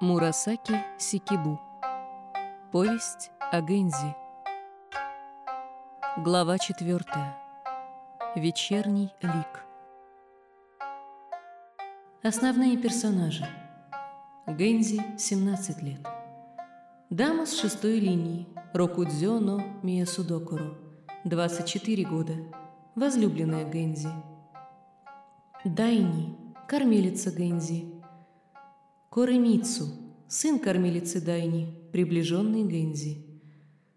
Мурасаки Сикибу. Повесть о Гэнзи. Глава четвертая. Вечерний лик. Основные персонажи. Гэнзи, 17 лет. Дама с шестой линии, Рокудзё но Миясудокуро, 24 года, возлюбленная Гэнзи. Дайни, кормилица Гэнзи, Коремицу, сын кормилицы Дайни, приближенный Гэнзи.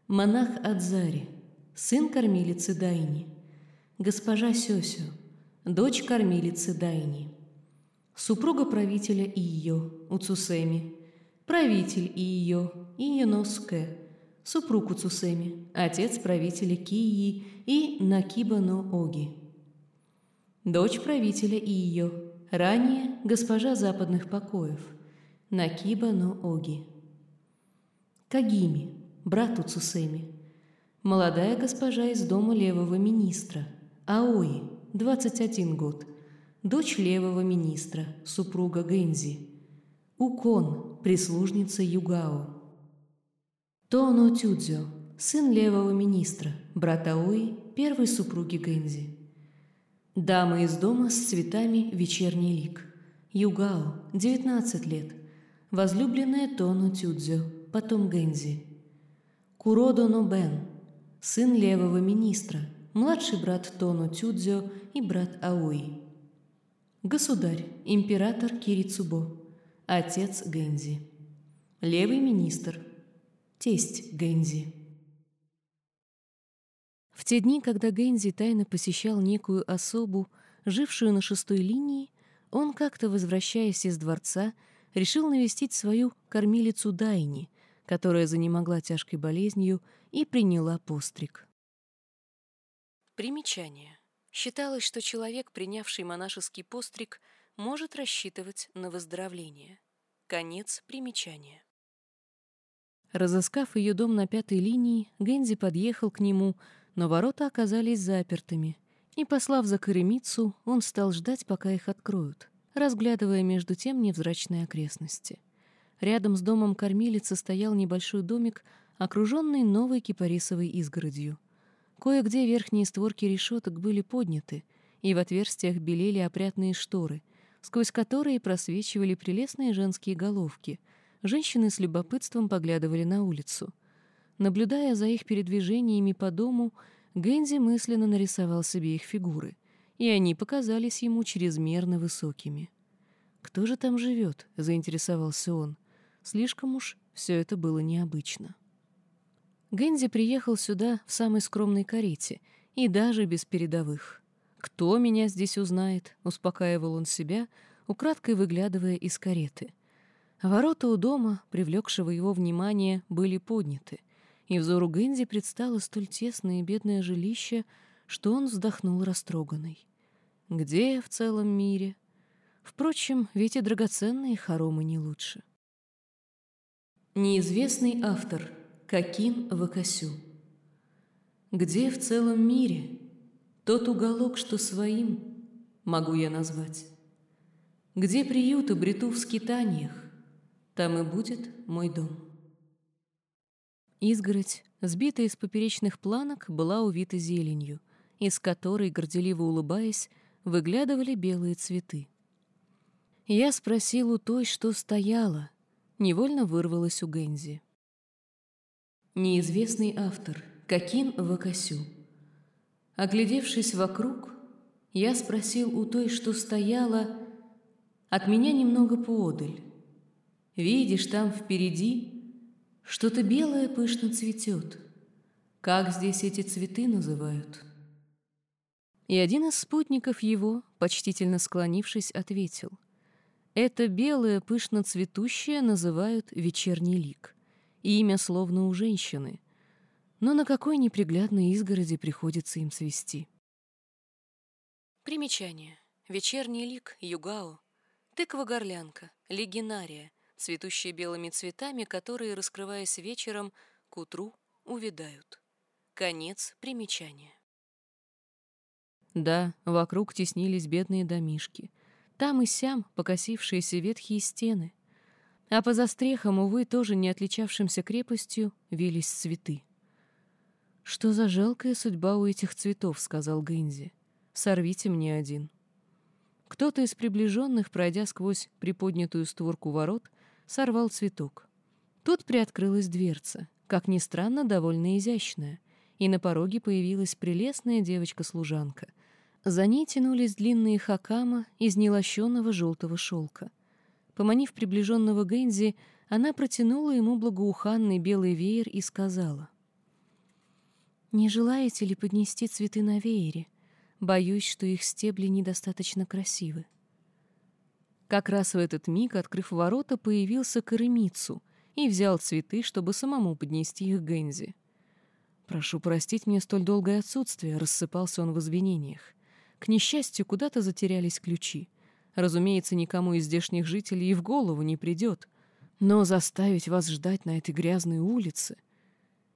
Монах Адзари, сын кормилицы Дайни. Госпожа Сёсю, дочь кормилицы Дайни. Супруга правителя Ио, Уцусеми. Правитель Ио, Иеноске. Супруг Уцусеми, отец правителя Кии и Накиба но Оги. Дочь правителя Ио, ранее госпожа западных покоев – Накиба но Оги. Кагими, брат Уцусеми. Молодая госпожа из дома левого министра. Аои, 21 год. Дочь левого министра, супруга Гэнзи. Укон, прислужница Югао. Тоно Тюдзё, сын левого министра, брат Аои, первой супруги Гэнзи. Дама из дома с цветами вечерний лик. Югао, 19 лет возлюбленная Тону Тюдзю, потом Гэнзи. Куродо но Бен, сын левого министра, младший брат Тону Тюдзю и брат Аои. Государь, император Кирицубо, отец Гэнзи. Левый министр, тесть Гэнзи. В те дни, когда Гэнзи тайно посещал некую особу, жившую на шестой линии, он как-то, возвращаясь из дворца, решил навестить свою кормилицу Дайни, которая занемогла тяжкой болезнью и приняла постриг. Примечание. Считалось, что человек, принявший монашеский постриг, может рассчитывать на выздоровление. Конец примечания. Разыскав ее дом на пятой линии, Гензи подъехал к нему, но ворота оказались запертыми, и, послав за коремицу, он стал ждать, пока их откроют разглядывая между тем невзрачные окрестности. Рядом с домом кормилицы стоял небольшой домик, окруженный новой кипарисовой изгородью. Кое-где верхние створки решеток были подняты, и в отверстиях белели опрятные шторы, сквозь которые просвечивали прелестные женские головки. Женщины с любопытством поглядывали на улицу. Наблюдая за их передвижениями по дому, Гэнзи мысленно нарисовал себе их фигуры и они показались ему чрезмерно высокими. «Кто же там живет?» — заинтересовался он. Слишком уж все это было необычно. Гэнзи приехал сюда в самой скромной карете и даже без передовых. «Кто меня здесь узнает?» — успокаивал он себя, украдкой выглядывая из кареты. Ворота у дома, привлекшего его внимание, были подняты, и взору Гэнзи предстало столь тесное и бедное жилище, что он вздохнул растроганный. Где в целом мире? Впрочем, ведь и драгоценные хоромы не лучше. Неизвестный автор Какин Вакасю Где в целом мире тот уголок, что своим могу я назвать? Где приют обрету в скитаниях, там и будет мой дом. Изгородь, сбитая из поперечных планок, была увита зеленью, из которой, горделиво улыбаясь, выглядывали белые цветы. Я спросил у той, что стояла, невольно вырвалась у Гензи. Неизвестный автор Какин Вакасю. Оглядевшись вокруг, я спросил у той, что стояла, от меня немного поодаль. Видишь, там впереди что-то белое пышно цветет. Как здесь эти цветы называют?» И один из спутников его, почтительно склонившись, ответил. «Это белое, пышно цветущее называют вечерний лик. Имя словно у женщины. Но на какой неприглядной изгороди приходится им свести?» Примечание. Вечерний лик, югао. Тыква-горлянка, легенария, цветущая белыми цветами, которые, раскрываясь вечером, к утру увядают. Конец примечания. Да, вокруг теснились бедные домишки. Там и сям покосившиеся ветхие стены. А по застрехам, увы, тоже не отличавшимся крепостью, вились цветы. «Что за жалкая судьба у этих цветов», — сказал Гэнзи. «Сорвите мне один». Кто-то из приближенных, пройдя сквозь приподнятую створку ворот, сорвал цветок. Тут приоткрылась дверца, как ни странно, довольно изящная, и на пороге появилась прелестная девочка-служанка. За ней тянулись длинные хакама из нелощенного желтого шелка. Поманив приближенного Гэнзи, она протянула ему благоуханный белый веер и сказала. «Не желаете ли поднести цветы на веере? Боюсь, что их стебли недостаточно красивы». Как раз в этот миг, открыв ворота, появился Каремицу и взял цветы, чтобы самому поднести их Гэнзи. «Прошу простить мне столь долгое отсутствие», — рассыпался он в извинениях. «К несчастью, куда-то затерялись ключи. Разумеется, никому из здешних жителей и в голову не придет. Но заставить вас ждать на этой грязной улице...»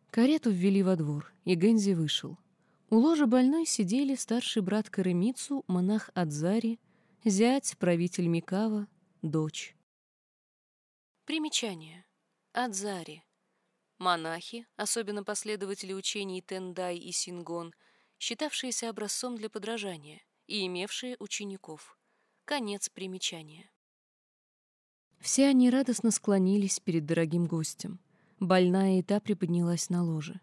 Карету ввели во двор, и Гэнзи вышел. У ложа больной сидели старший брат Каремицу, монах Адзари, зять, правитель Микава, дочь. Примечание. Адзари. Монахи, особенно последователи учений Тендай и Сингон, считавшиеся образцом для подражания и имевшие учеников. Конец примечания. Все они радостно склонились перед дорогим гостем. Больная и та приподнялась на ложе.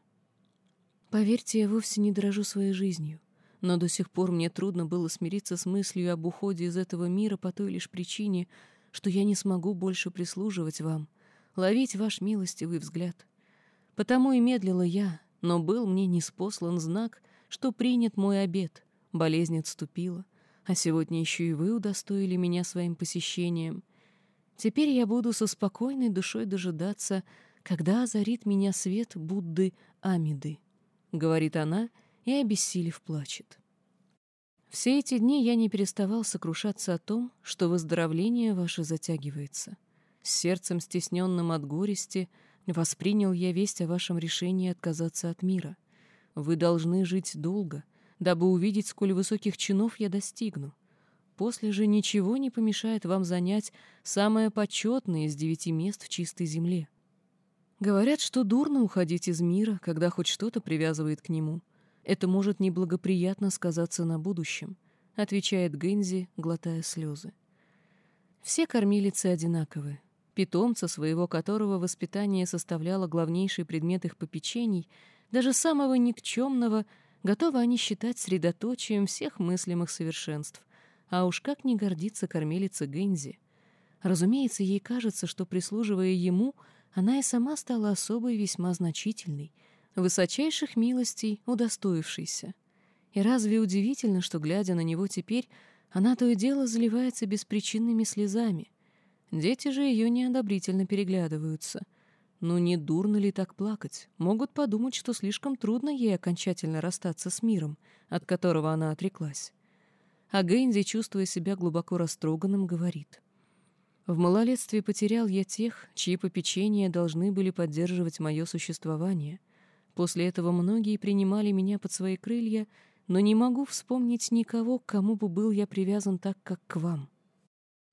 Поверьте, я вовсе не дорожу своей жизнью, но до сих пор мне трудно было смириться с мыслью об уходе из этого мира по той лишь причине, что я не смогу больше прислуживать вам — ловить ваш милостивый взгляд. Потому и медлила я, но был мне неспослан знак, что принят мой обед, болезнь отступила, а сегодня еще и вы удостоили меня своим посещением. Теперь я буду со спокойной душой дожидаться, когда озарит меня свет Будды Амиды, — говорит она и, обессилев, плачет. Все эти дни я не переставал сокрушаться о том, что выздоровление ваше затягивается. С сердцем стесненным от горести воспринял я весть о вашем решении отказаться от мира. Вы должны жить долго, дабы увидеть, сколь высоких чинов я достигну. После же ничего не помешает вам занять самое почетное из девяти мест в чистой земле. Говорят, что дурно уходить из мира, когда хоть что-то привязывает к нему. Это может неблагоприятно сказаться на будущем, отвечает Гэнзи, глотая слезы. Все кормилицы одинаковы, питомца, своего которого воспитание составляло главнейший предмет их попечений, даже самого никчемного, готовы они считать средоточием всех мыслимых совершенств. А уж как не гордится кормилица Гэнзи. Разумеется, ей кажется, что, прислуживая ему, она и сама стала особой весьма значительной, высочайших милостей удостоившейся. И разве удивительно, что, глядя на него теперь, она то и дело заливается беспричинными слезами, Дети же ее неодобрительно переглядываются. Ну не дурно ли так плакать? Могут подумать, что слишком трудно ей окончательно расстаться с миром, от которого она отреклась. А Гэнди, чувствуя себя глубоко растроганным, говорит. «В малолетстве потерял я тех, чьи попечения должны были поддерживать мое существование. После этого многие принимали меня под свои крылья, но не могу вспомнить никого, к кому бы был я привязан так, как к вам.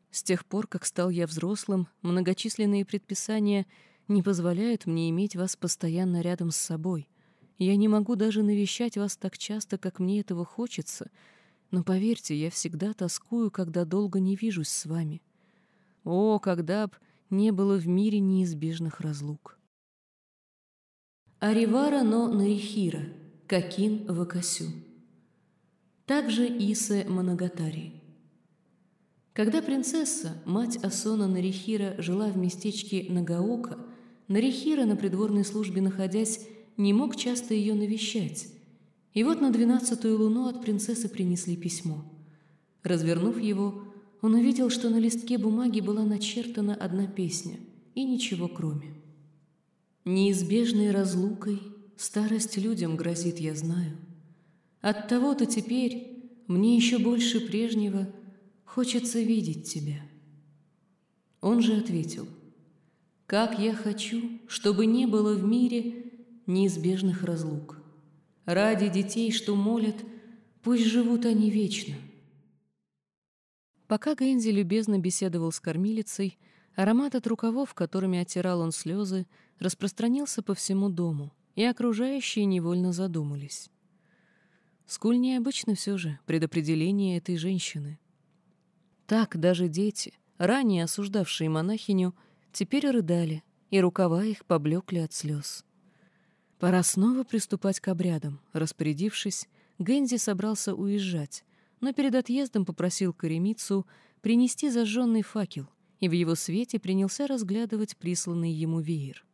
С тех пор, как стал я взрослым, многочисленные предписания не позволяют мне иметь вас постоянно рядом с собой. Я не могу даже навещать вас так часто, как мне этого хочется, но поверьте, я всегда тоскую, когда долго не вижусь с вами. О, когда б не было в мире неизбежных разлук. Аривара но Нарихира, Какин Вакасю. Также Исе Манагатари. Когда принцесса, мать Асона Нарихира, жила в местечке Нагаока, Нарихира, на придворной службе находясь, не мог часто ее навещать. И вот на двенадцатую луну от принцессы принесли письмо. Развернув его, он увидел, что на листке бумаги была начертана одна песня, и ничего кроме. «Неизбежной разлукой старость людям грозит, я знаю. Оттого-то теперь мне еще больше прежнего – Хочется видеть тебя». Он же ответил, «Как я хочу, чтобы не было в мире неизбежных разлук. Ради детей, что молят, пусть живут они вечно». Пока Гэнзи любезно беседовал с кормилицей, Аромат от рукавов, которыми оттирал он слезы, распространился по всему дому, и окружающие невольно задумались. Сколь необычно все же предопределение этой женщины. Так даже дети, ранее осуждавшие монахиню, теперь рыдали, и рукава их поблекли от слез. Пора снова приступать к обрядам. Распорядившись, Гензи собрался уезжать, но перед отъездом попросил Коремицу принести зажженный факел, и в его свете принялся разглядывать присланный ему веер.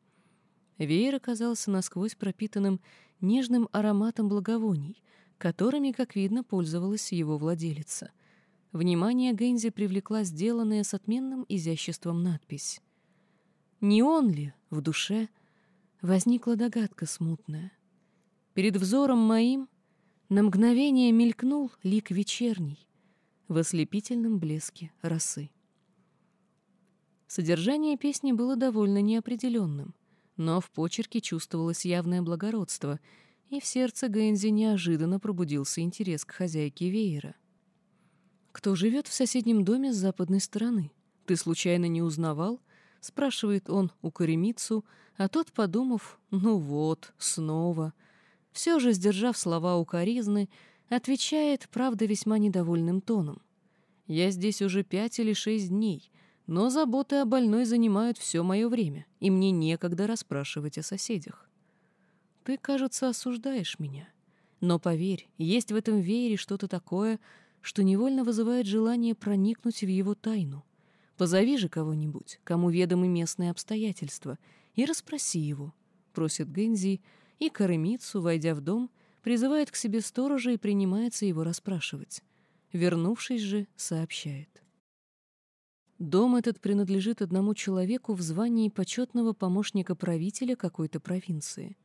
Веер оказался насквозь пропитанным нежным ароматом благовоний, которыми, как видно, пользовалась его владелица. Внимание Гензи привлекла сделанная с отменным изяществом надпись. Не он ли в душе возникла догадка смутная? Перед взором моим на мгновение мелькнул лик вечерний в ослепительном блеске росы. Содержание песни было довольно неопределенным, но в почерке чувствовалось явное благородство, и в сердце Гэнзи неожиданно пробудился интерес к хозяйке веера. «Кто живет в соседнем доме с западной стороны? Ты случайно не узнавал?» — спрашивает он у Коремицу, а тот, подумав, «Ну вот, снова», все же, сдержав слова укоризны, отвечает, правда, весьма недовольным тоном. «Я здесь уже пять или шесть дней, но заботы о больной занимают все мое время, и мне некогда расспрашивать о соседях. Ты, кажется, осуждаешь меня. Но поверь, есть в этом веере что-то такое, что невольно вызывает желание проникнуть в его тайну. Позови же кого-нибудь, кому ведомы местные обстоятельства, и расспроси его», — просит Гэнзи, и Каремицу, войдя в дом, призывает к себе сторожа и принимается его расспрашивать. Вернувшись же, сообщает. Дом этот принадлежит одному человеку в звании почетного помощника правителя какой-то провинции.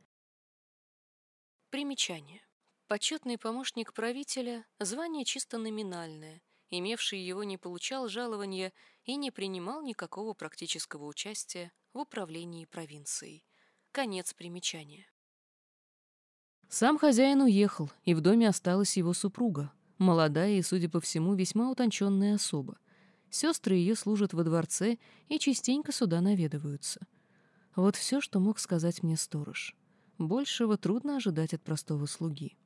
Примечание. Почетный помощник правителя — звание чисто номинальное. Имевший его не получал жалования и не принимал никакого практического участия в управлении провинцией. Конец примечания. Сам хозяин уехал, и в доме осталась его супруга, молодая и, судя по всему, весьма утонченная особа. Сестры ее служат во дворце и частенько сюда наведываются. Вот все, что мог сказать мне сторож. Большего трудно ожидать от простого слуги.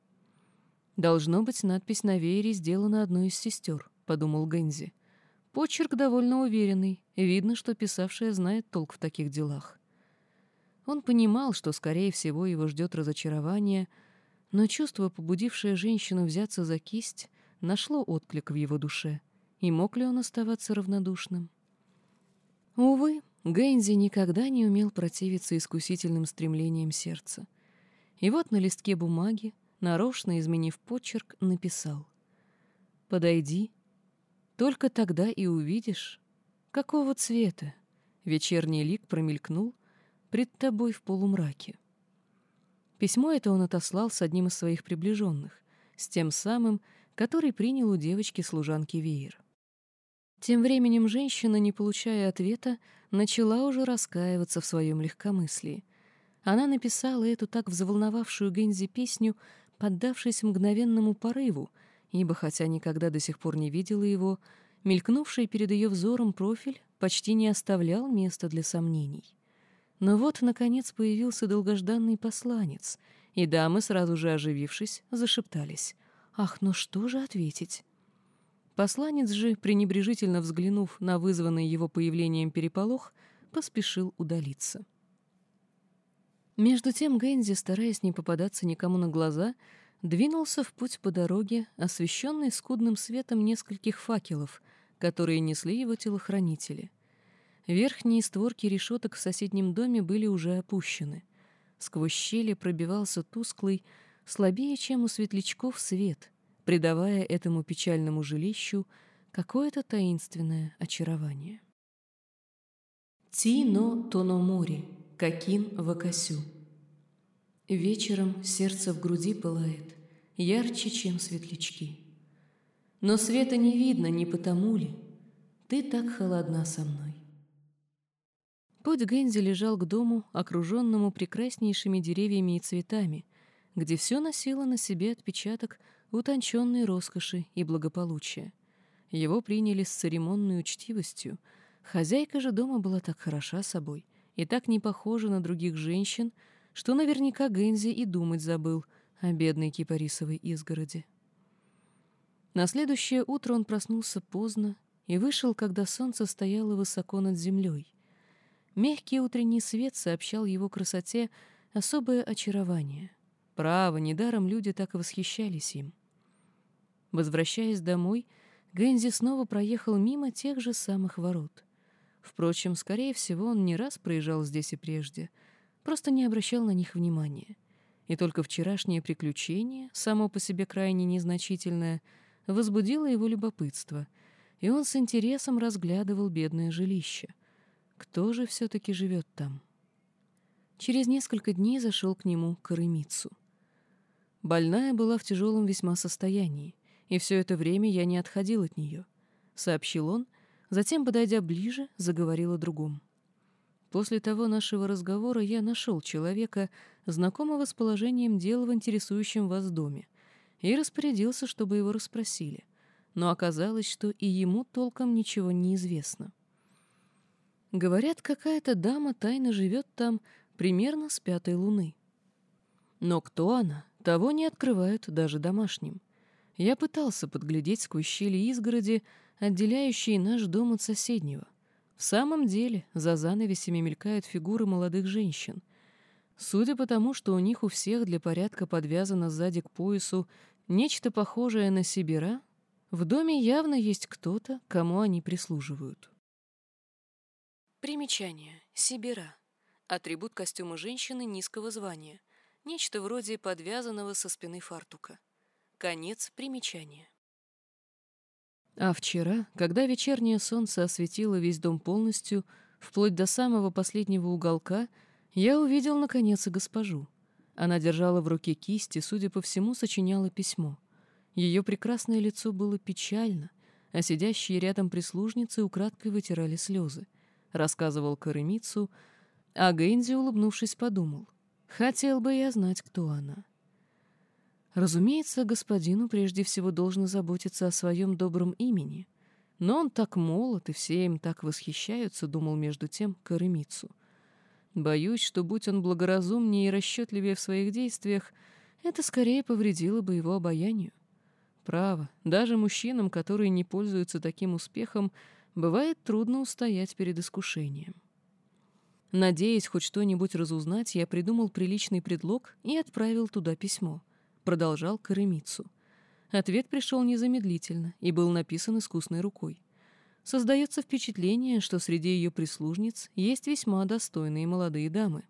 «Должно быть, надпись на веере сделана одной из сестер», — подумал Гензи. Почерк довольно уверенный, видно, что писавшая знает толк в таких делах. Он понимал, что, скорее всего, его ждет разочарование, но чувство, побудившее женщину взяться за кисть, нашло отклик в его душе. И мог ли он оставаться равнодушным? Увы, Гэнзи никогда не умел противиться искусительным стремлениям сердца. И вот на листке бумаги, нарочно изменив почерк, написал «Подойди, только тогда и увидишь, какого цвета». Вечерний лик промелькнул — пред тобой в полумраке. Письмо это он отослал с одним из своих приближенных, с тем самым, который принял у девочки-служанки веер. Тем временем женщина, не получая ответа, начала уже раскаиваться в своем легкомыслии. Она написала эту так взволновавшую Гензи песню, поддавшись мгновенному порыву, ибо, хотя никогда до сих пор не видела его, мелькнувший перед ее взором профиль почти не оставлял места для сомнений. Но вот, наконец, появился долгожданный посланец, и дамы, сразу же оживившись, зашептались. «Ах, ну что же ответить?» Посланец же, пренебрежительно взглянув на вызванный его появлением переполох, поспешил удалиться. Между тем Гэнзи, стараясь не попадаться никому на глаза, двинулся в путь по дороге, освещенной скудным светом нескольких факелов, которые несли его телохранители. Верхние створки решеток в соседнем доме были уже опущены. Сквозь щели пробивался тусклый, слабее, чем у светлячков, свет, придавая этому печальному жилищу какое-то таинственное очарование. Ти-но Тономори, Какин Вакасю. Вечером сердце в груди пылает, ярче, чем светлячки. Но света не видно, не потому ли ты так холодна со мной. Путь Гэнзи лежал к дому, окруженному прекраснейшими деревьями и цветами, где все носило на себе отпечаток утонченной роскоши и благополучия. Его приняли с церемонной учтивостью, Хозяйка же дома была так хороша собой и так не похожа на других женщин, что наверняка Гензи и думать забыл о бедной кипарисовой изгороди. На следующее утро он проснулся поздно и вышел, когда солнце стояло высоко над землей. Мягкий утренний свет сообщал его красоте особое очарование. Право, недаром люди так и восхищались им. Возвращаясь домой, Гэнзи снова проехал мимо тех же самых ворот. Впрочем, скорее всего, он не раз проезжал здесь и прежде, просто не обращал на них внимания. И только вчерашнее приключение, само по себе крайне незначительное, возбудило его любопытство, и он с интересом разглядывал бедное жилище. Кто же все-таки живет там? Через несколько дней зашел к нему Карымицу. Больная была в тяжелом весьма состоянии, и все это время я не отходил от нее, — сообщил он, Затем, подойдя ближе, заговорил о другом. После того нашего разговора я нашел человека, знакомого с положением дела в интересующем вас доме, и распорядился, чтобы его расспросили. Но оказалось, что и ему толком ничего не известно. Говорят, какая-то дама тайно живет там примерно с пятой луны. Но кто она, того не открывают даже домашним. Я пытался подглядеть сквозь щели изгороди, отделяющие наш дом от соседнего. В самом деле, за занавесями мелькают фигуры молодых женщин. Судя по тому, что у них у всех для порядка подвязано сзади к поясу нечто похожее на сибира, в доме явно есть кто-то, кому они прислуживают. Примечание. Сибира. Атрибут костюма женщины низкого звания. Нечто вроде подвязанного со спины фартука. Конец примечания. А вчера, когда вечернее солнце осветило весь дом полностью, вплоть до самого последнего уголка, я увидел, наконец, и госпожу. Она держала в руке кисть и, судя по всему, сочиняла письмо. Ее прекрасное лицо было печально, а сидящие рядом прислужницы украдкой вытирали слезы. Рассказывал Каремицу, а Гэнди, улыбнувшись, подумал. «Хотел бы я знать, кто она». Разумеется, господину прежде всего должно заботиться о своем добром имени. Но он так молод, и все им так восхищаются, думал между тем Каремицу. Боюсь, что будь он благоразумнее и расчетливее в своих действиях, это скорее повредило бы его обаянию. Право, даже мужчинам, которые не пользуются таким успехом, бывает трудно устоять перед искушением. Надеясь хоть что-нибудь разузнать, я придумал приличный предлог и отправил туда письмо — продолжал Каремицу. Ответ пришел незамедлительно и был написан искусной рукой. Создается впечатление, что среди ее прислужниц есть весьма достойные молодые дамы.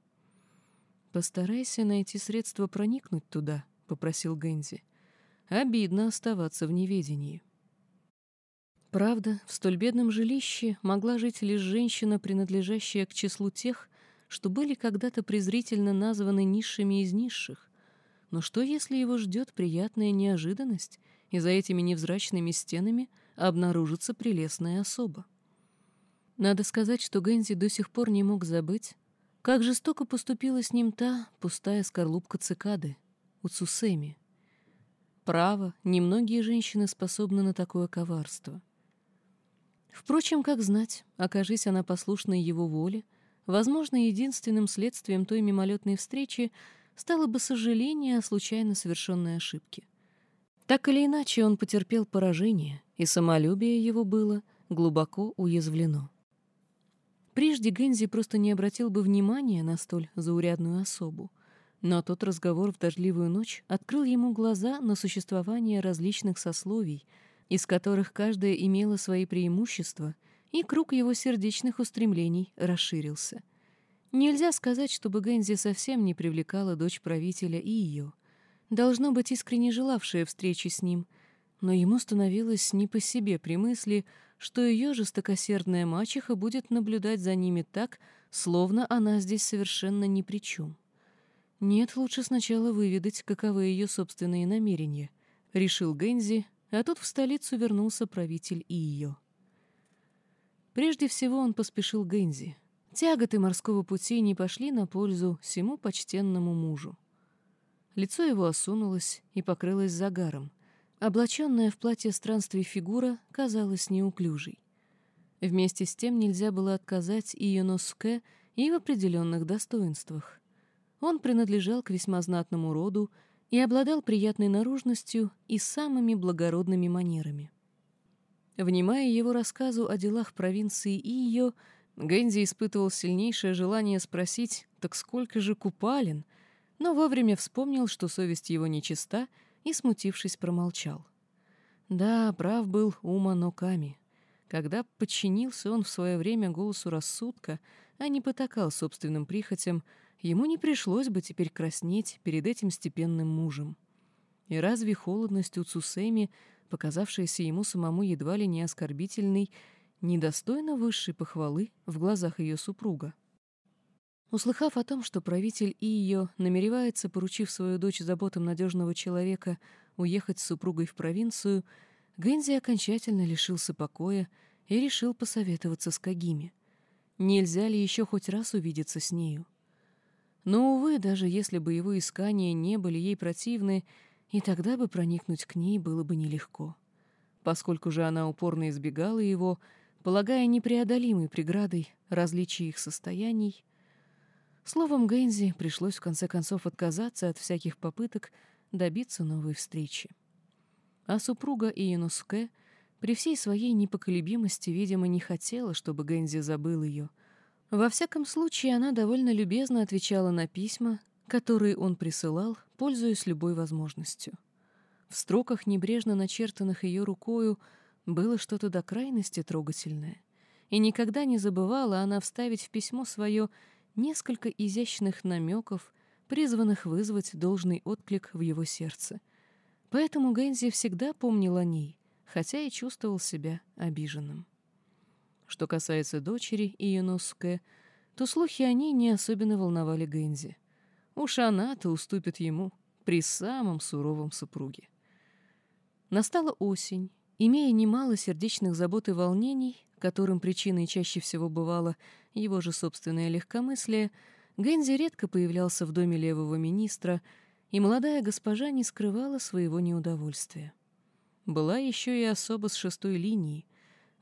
«Постарайся найти средства проникнуть туда», — попросил Гэнзи. «Обидно оставаться в неведении». Правда, в столь бедном жилище могла жить лишь женщина, принадлежащая к числу тех, что были когда-то презрительно названы низшими из низших, но что, если его ждет приятная неожиданность, и за этими невзрачными стенами обнаружится прелестная особа? Надо сказать, что Гэнзи до сих пор не мог забыть, как жестоко поступила с ним та пустая скорлупка цикады, Уцусеми. Право, немногие женщины способны на такое коварство. Впрочем, как знать, окажись она послушной его воле, возможно, единственным следствием той мимолетной встречи стало бы сожаление о случайно совершенной ошибке. Так или иначе, он потерпел поражение, и самолюбие его было глубоко уязвлено. Прежде Гензи просто не обратил бы внимания на столь заурядную особу, но тот разговор в дождливую ночь открыл ему глаза на существование различных сословий, из которых каждая имела свои преимущества, и круг его сердечных устремлений расширился — Нельзя сказать, чтобы Гэнзи совсем не привлекала дочь правителя и ее. Должно быть искренне желавшая встречи с ним, но ему становилось не по себе при мысли, что ее жестокосердная мачеха будет наблюдать за ними так, словно она здесь совершенно ни при чем. Нет, лучше сначала выведать, каковы ее собственные намерения, — решил Гэнзи, а тут в столицу вернулся правитель и ее. Прежде всего он поспешил Гэнзи — Тяготы морского пути не пошли на пользу всему почтенному мужу. Лицо его осунулось и покрылось загаром. Облаченная в платье странствий фигура казалась неуклюжей. Вместе с тем нельзя было отказать Иеноске и в определенных достоинствах. Он принадлежал к весьма знатному роду и обладал приятной наружностью и самыми благородными манерами. Внимая его рассказу о делах провинции Ио, Гэнзи испытывал сильнейшее желание спросить, так сколько же купалин, но вовремя вспомнил, что совесть его нечиста, и, смутившись, промолчал. Да, прав был Ума Ноками. Когда подчинился он в свое время голосу рассудка, а не потакал собственным прихотям, ему не пришлось бы теперь краснеть перед этим степенным мужем. И разве холодность у Цусеми, показавшаяся ему самому едва ли не оскорбительной, недостойна высшей похвалы в глазах ее супруга? Услыхав о том, что правитель и ее намеревается, поручив свою дочь заботам надежного человека, уехать с супругой в провинцию, Гэнзи окончательно лишился покоя и решил посоветоваться с Кагими. Нельзя ли еще хоть раз увидеться с нею? Но, увы, даже если бы его искания не были ей противны, и тогда бы проникнуть к ней было бы нелегко. Поскольку же она упорно избегала его, полагая непреодолимой преградой различия их состояний, словом, Гэнзи пришлось в конце концов отказаться от всяких попыток добиться новой встречи. А супруга Иенуске при всей своей непоколебимости, видимо, не хотела, чтобы Гэнзи забыл ее — во всяком случае, она довольно любезно отвечала на письма, которые он присылал, пользуясь любой возможностью. В строках, небрежно начертанных ее рукою, было что-то до крайности трогательное. И никогда не забывала она вставить в письмо свое несколько изящных намеков, призванных вызвать должный отклик в его сердце. Поэтому Гэнзи всегда помнил о ней, хотя и чувствовал себя обиженным. Что касается дочери Иенуске, то слухи о ней не особенно волновали Гэнзи. Уж она-то уступит ему при самом суровом супруге. Настала осень. Имея немало сердечных забот и волнений, которым причиной чаще всего бывало его же собственное легкомыслие, Гэнзи редко появлялся в доме левого министра, и молодая госпожа не скрывала своего неудовольствия. Была еще и особа с шестой линии,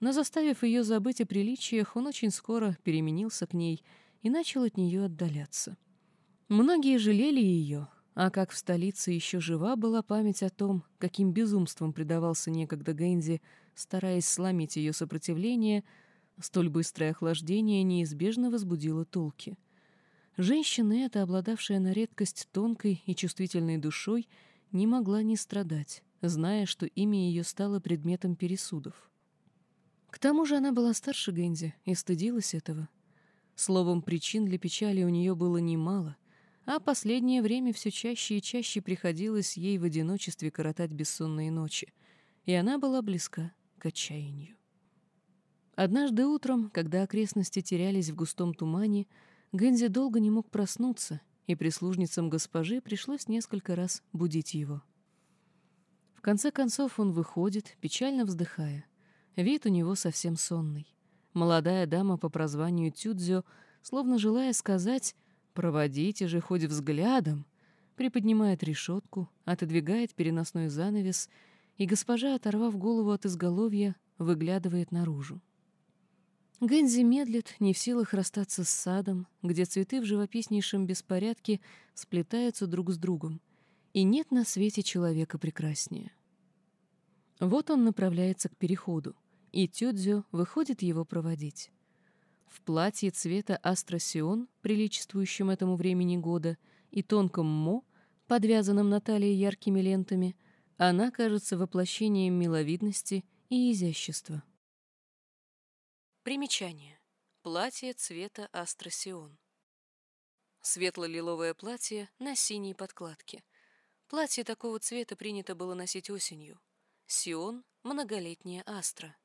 но заставив ее забыть о приличиях, он очень скоро переменился к ней и начал от нее отдаляться. Многие жалели ее, а как в столице еще жива была память о том, каким безумством предавался некогда Гэнзи, стараясь сломить ее сопротивление, столь быстрое охлаждение неизбежно возбудило толки. Женщина эта, обладавшая на редкость тонкой и чувствительной душой, не могла не страдать, зная, что имя ее стало предметом пересудов. К тому же она была старше Гэнзи и стыдилась этого. Словом, причин для печали у нее было немало, а последнее время все чаще и чаще приходилось ей в одиночестве коротать бессонные ночи, и она была близка к отчаянию. Однажды утром, когда окрестности терялись в густом тумане, Гэнзи долго не мог проснуться, и прислужницам госпожи пришлось несколько раз будить его. В конце концов он выходит, печально вздыхая — Вид у него совсем сонный. Молодая дама по прозванию Тюдзё, словно желая сказать «проводите же хоть взглядом», приподнимает решетку, отодвигает переносной занавес, и госпожа, оторвав голову от изголовья, выглядывает наружу. Гэнзи медлит, не в силах расстаться с садом, где цветы в живописнейшем беспорядке сплетаются друг с другом, и нет на свете человека прекраснее. Вот он направляется к переходу и Тюдзю выходит его проводить. В платье цвета астросион, приличествующем этому времени года, и тонком мо, подвязанном на талии яркими лентами, она кажется воплощением миловидности и изящества. Примечание. Платье цвета астросион. Светло-лиловое платье на синей подкладке. Платье такого цвета принято было носить осенью. Сион — многолетняя астра.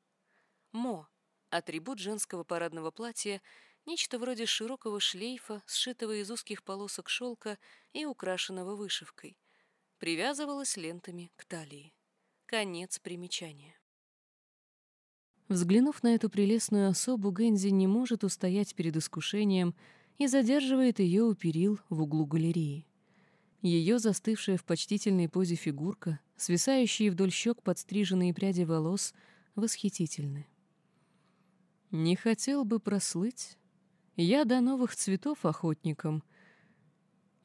Мо — атрибут женского парадного платья, нечто вроде широкого шлейфа, сшитого из узких полосок шелка и украшенного вышивкой. Привязывалась лентами к талии. Конец примечания. Взглянув на эту прелестную особу, Гэнзи не может устоять перед искушением и задерживает ее у перил в углу галереи. Ее застывшая в почтительной позе фигурка, свисающие вдоль щек подстриженные пряди волос, восхитительны. Не хотел бы прослыть. Я до новых цветов охотником.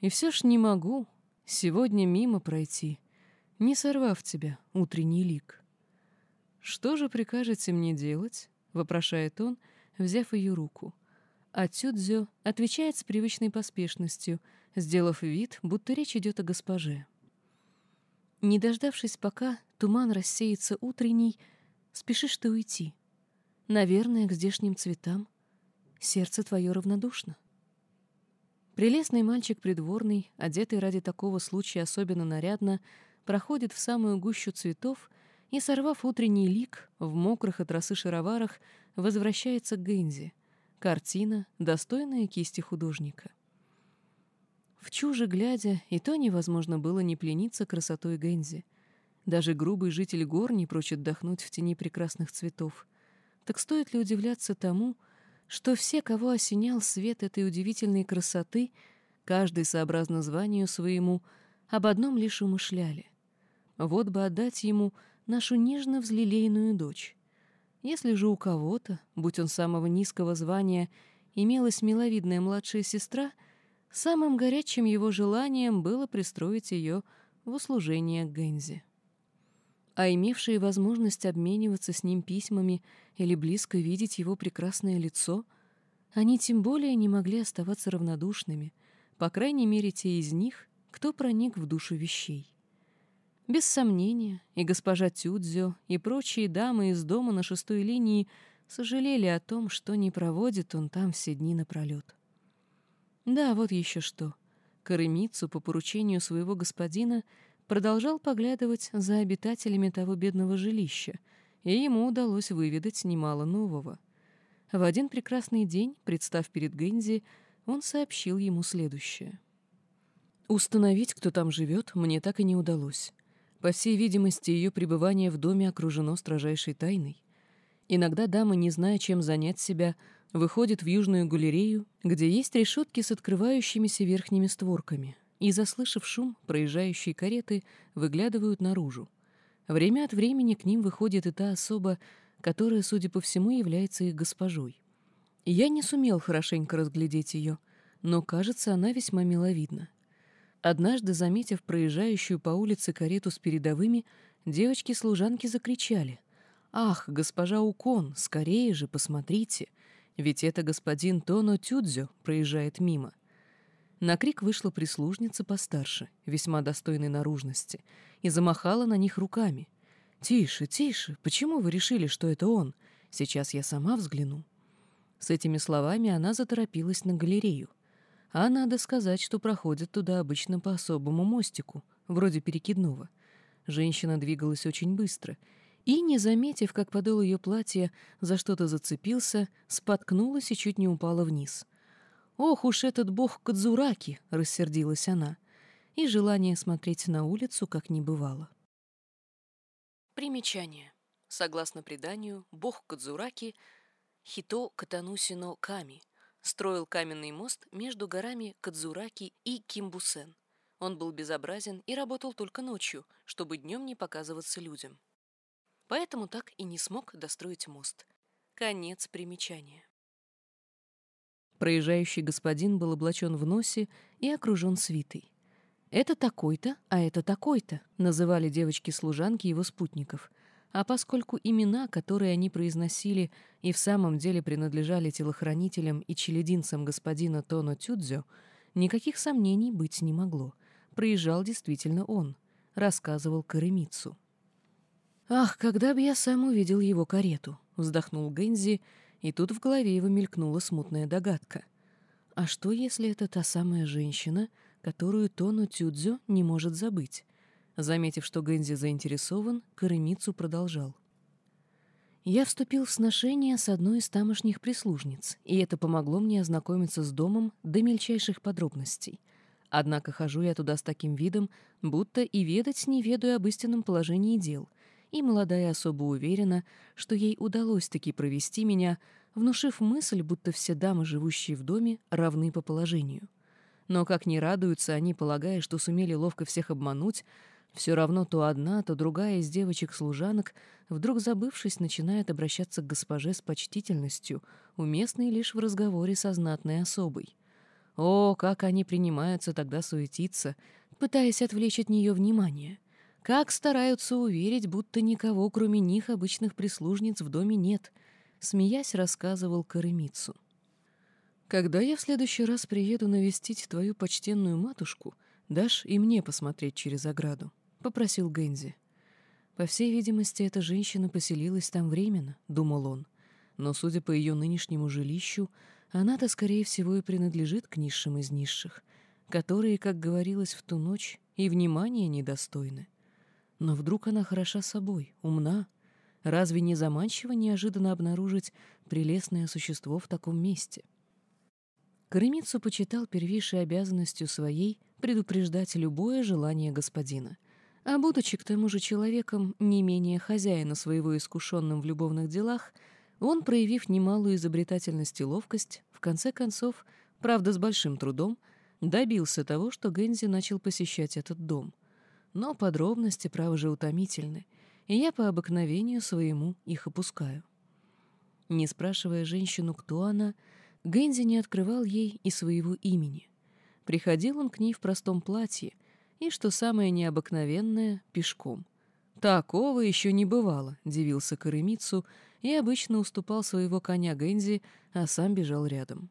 И все ж не могу сегодня мимо пройти, не сорвав тебя, утренний лик. Что же прикажете мне делать? — вопрошает он, взяв ее руку. А Тюдзё отвечает с привычной поспешностью, сделав вид, будто речь идет о госпоже. Не дождавшись, пока туман рассеется утренний, спешишь ты уйти. Наверное, к здешним цветам. Сердце твое равнодушно. Прелестный мальчик придворный, одетый ради такого случая особенно нарядно, проходит в самую гущу цветов и, сорвав утренний лик, в мокрых от росы шароварах, возвращается к Гэнзи. Картина, достойная кисти художника. В чуже глядя, и то невозможно было не плениться красотой Гэнзи. Даже грубый житель гор не прочь отдохнуть в тени прекрасных цветов. Так стоит ли удивляться тому, что все, кого осенял свет этой удивительной красоты, каждый сообразно званию своему, об одном лишь умышляли. Вот бы отдать ему нашу нежно-взлелейную дочь. Если же у кого-то, будь он самого низкого звания, имелась миловидная младшая сестра, самым горячим его желанием было пристроить ее в услужение к а имевшие возможность обмениваться с ним письмами или близко видеть его прекрасное лицо, они тем более не могли оставаться равнодушными, по крайней мере, те из них, кто проник в душу вещей. Без сомнения, и госпожа Тюдзё, и прочие дамы из дома на шестой линии сожалели о том, что не проводит он там все дни напролет. Да, вот еще что. Каремицу по поручению своего господина продолжал поглядывать за обитателями того бедного жилища, и ему удалось выведать немало нового. В один прекрасный день, представ перед Гэнзи, он сообщил ему следующее. Установить, кто там живет, мне так и не удалось. По всей видимости, ее пребывание в доме окружено строжайшей тайной. Иногда дама, не зная, чем занять себя, выходит в южную галерею, где есть решетки с открывающимися верхними створками, и, заслышав шум, проезжающие кареты выглядывают наружу. Время от времени к ним выходит и та особа, которая, судя по всему, является их госпожой. Я не сумел хорошенько разглядеть ее, но, кажется, она весьма миловидна. Однажды, заметив проезжающую по улице карету с передовыми, девочки-служанки закричали. «Ах, госпожа Укон, скорее же, посмотрите! Ведь это господин Тоно Тюдзё проезжает мимо!» На крик вышла прислужница постарше, весьма достойной наружности, и замахала на них руками. «Тише, тише! Почему вы решили, что это он? Сейчас я сама взгляну». С этими словами она заторопилась на галерею. А надо сказать, что проходит туда обычно по особому мостику, вроде перекидного. Женщина двигалась очень быстро и, не заметив, как подол ее платья за что-то зацепился, споткнулась и чуть не упала вниз — «Ох уж этот бог Кадзураки!» — рассердилась она, и желание смотреть на улицу как не бывало. Примечание. Согласно преданию, бог Кадзураки Хито Катанусино Ками строил каменный мост между горами Кадзураки и Кимбусен. Он был безобразен и работал только ночью, чтобы днем не показываться людям. Поэтому так и не смог достроить мост. Конец примечания. Проезжающий господин был облачен в носе и окружен свитой. «Это такой-то, а это такой-то», — называли девочки-служанки его спутников. А поскольку имена, которые они произносили, и в самом деле принадлежали телохранителям и челединцам господина Тоно Тюдзё, никаких сомнений быть не могло. Проезжал действительно он, рассказывал Каремицу. «Ах, когда бы я сам увидел его карету!» — вздохнул Гэнзи — и тут в голове его мелькнула смутная догадка. А что, если это та самая женщина, которую Тоно Тюдзё не может забыть? Заметив, что Гэнзи заинтересован, Каремицу продолжал. Я вступил в сношение с одной из тамошних прислужниц, и это помогло мне ознакомиться с домом до мельчайших подробностей. Однако хожу я туда с таким видом, будто и ведать не ведаю об истинном положении дел, и молодая особа уверена, что ей удалось таки провести меня, внушив мысль, будто все дамы, живущие в доме, равны по положению. Но как не радуются они, полагая, что сумели ловко всех обмануть, Все равно то одна, то другая из девочек-служанок, вдруг забывшись, начинает обращаться к госпоже с почтительностью, уместной лишь в разговоре со знатной особой. О, как они принимаются тогда суетиться, пытаясь отвлечь от нее внимание. Как стараются уверить, будто никого, кроме них, обычных прислужниц в доме нет, смеясь, рассказывал Каремицу. «Когда я в следующий раз приеду навестить твою почтенную матушку, дашь и мне посмотреть через ограду?» попросил Гензи. По всей видимости, эта женщина поселилась там временно, думал он. Но, судя по ее нынешнему жилищу, она-то, скорее всего, и принадлежит к низшим из низших, которые, как говорилось в ту ночь, и внимания недостойны. Но вдруг она хороша собой, умна. Разве не заманчиво неожиданно обнаружить прелестное существо в таком месте? Коремицу почитал первейшей обязанностью своей предупреждать любое желание господина. А будучи к тому же человеком не менее хозяина своего искушенным в любовных делах, он, проявив немалую изобретательность и ловкость, в конце концов, правда с большим трудом, добился того, что Гензи начал посещать этот дом. Но подробности, право же, утомительны, и я по обыкновению своему их опускаю. Не спрашивая женщину, кто она, Гензи не открывал ей и своего имени. Приходил он к ней в простом платье — и, что самое необыкновенное, пешком. «Такого еще не бывало», — дивился Каремицу и обычно уступал своего коня Гензи, а сам бежал рядом.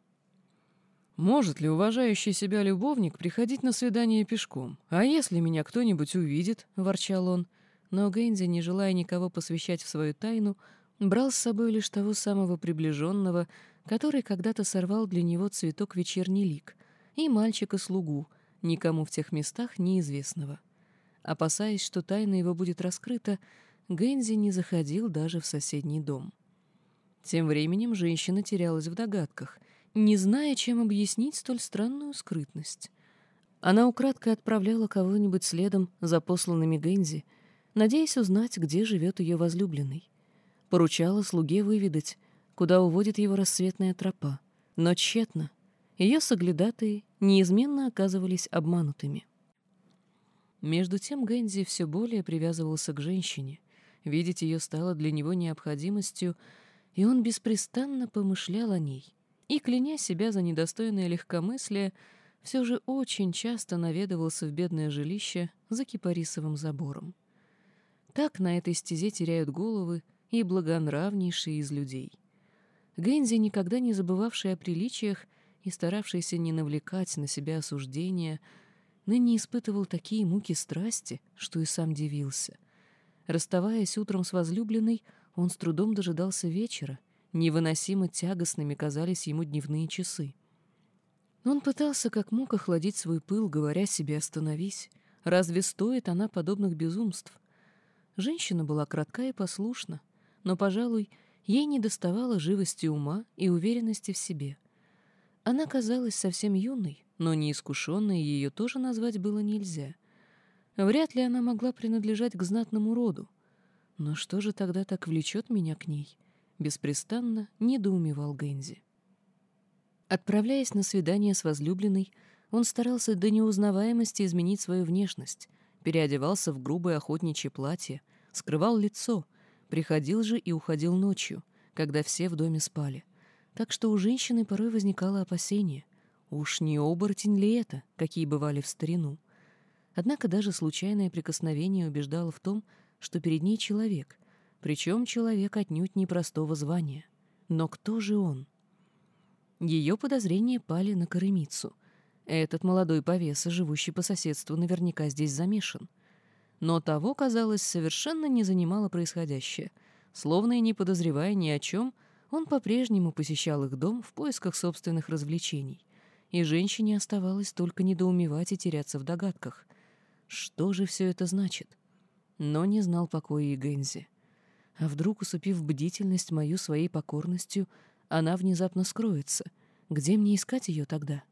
«Может ли уважающий себя любовник приходить на свидание пешком? А если меня кто-нибудь увидит?» — ворчал он. Но Гензи, не желая никого посвящать в свою тайну, брал с собой лишь того самого приближенного, который когда-то сорвал для него цветок вечерний лик, и мальчика-слугу — никому в тех местах неизвестного. Опасаясь, что тайна его будет раскрыта, Гэнзи не заходил даже в соседний дом. Тем временем женщина терялась в догадках, не зная, чем объяснить столь странную скрытность. Она украдкой отправляла кого-нибудь следом за посланными Гэнзи, надеясь узнать, где живет ее возлюбленный. Поручала слуге выведать, куда уводит его рассветная тропа, но тщетно — ее соглядатые неизменно оказывались обманутыми. Между тем Гэнзи все более привязывался к женщине. Видеть ее стало для него необходимостью, и он беспрестанно помышлял о ней. И, кляня себя за недостойное легкомыслие, все же очень часто наведывался в бедное жилище за кипарисовым забором. Так на этой стезе теряют головы и благонравнейшие из людей. Гэнзи, никогда не забывавший о приличиях, и старавшийся не навлекать на себя осуждения, ныне испытывал такие муки страсти, что и сам дивился. Расставаясь утром с возлюбленной, он с трудом дожидался вечера, невыносимо тягостными казались ему дневные часы. Он пытался как мог охладить свой пыл, говоря себе «остановись». Разве стоит она подобных безумств? Женщина была кратка и послушна, но, пожалуй, ей не доставало живости ума и уверенности в себе — она казалась совсем юной, но неискушенной ее тоже назвать было нельзя. Вряд ли она могла принадлежать к знатному роду. Но что же тогда так влечет меня к ней? Беспрестанно недоумевал Гэнзи. Отправляясь на свидание с возлюбленной, он старался до неузнаваемости изменить свою внешность, переодевался в грубое охотничье платье, скрывал лицо, приходил же и уходил ночью, когда все в доме спали — так что у женщины порой возникало опасение. Уж не оборотень ли это, какие бывали в старину? Однако даже случайное прикосновение убеждало в том, что перед ней человек, причем человек отнюдь непростого звания. Но кто же он? Ее подозрения пали на Каремицу. Этот молодой повеса, живущий по соседству, наверняка здесь замешан. Но того, казалось, совершенно не занимало происходящее. Словно и не подозревая ни о чем, он по-прежнему посещал их дом в поисках собственных развлечений, и женщине оставалось только недоумевать и теряться в догадках. Что же все это значит? Но не знал покоя и Гензи. А вдруг, усупив бдительность мою своей покорностью, она внезапно скроется? Где мне искать ее тогда?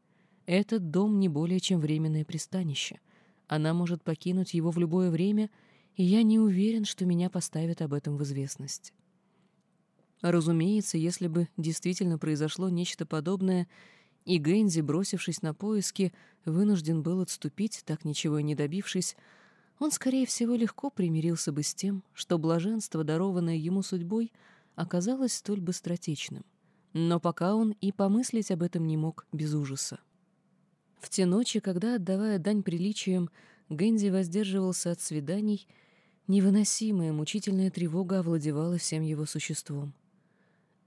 Этот дом не более чем временное пристанище. Она может покинуть его в любое время, и я не уверен, что меня поставят об этом в известность. Разумеется, если бы действительно произошло нечто подобное, и Гэнзи, бросившись на поиски, вынужден был отступить, так ничего и не добившись, он, скорее всего, легко примирился бы с тем, что блаженство, дарованное ему судьбой, оказалось столь быстротечным. Но пока он и помыслить об этом не мог без ужаса. В те ночи, когда, отдавая дань приличиям, Гэнди воздерживался от свиданий, невыносимая мучительная тревога овладевала всем его существом.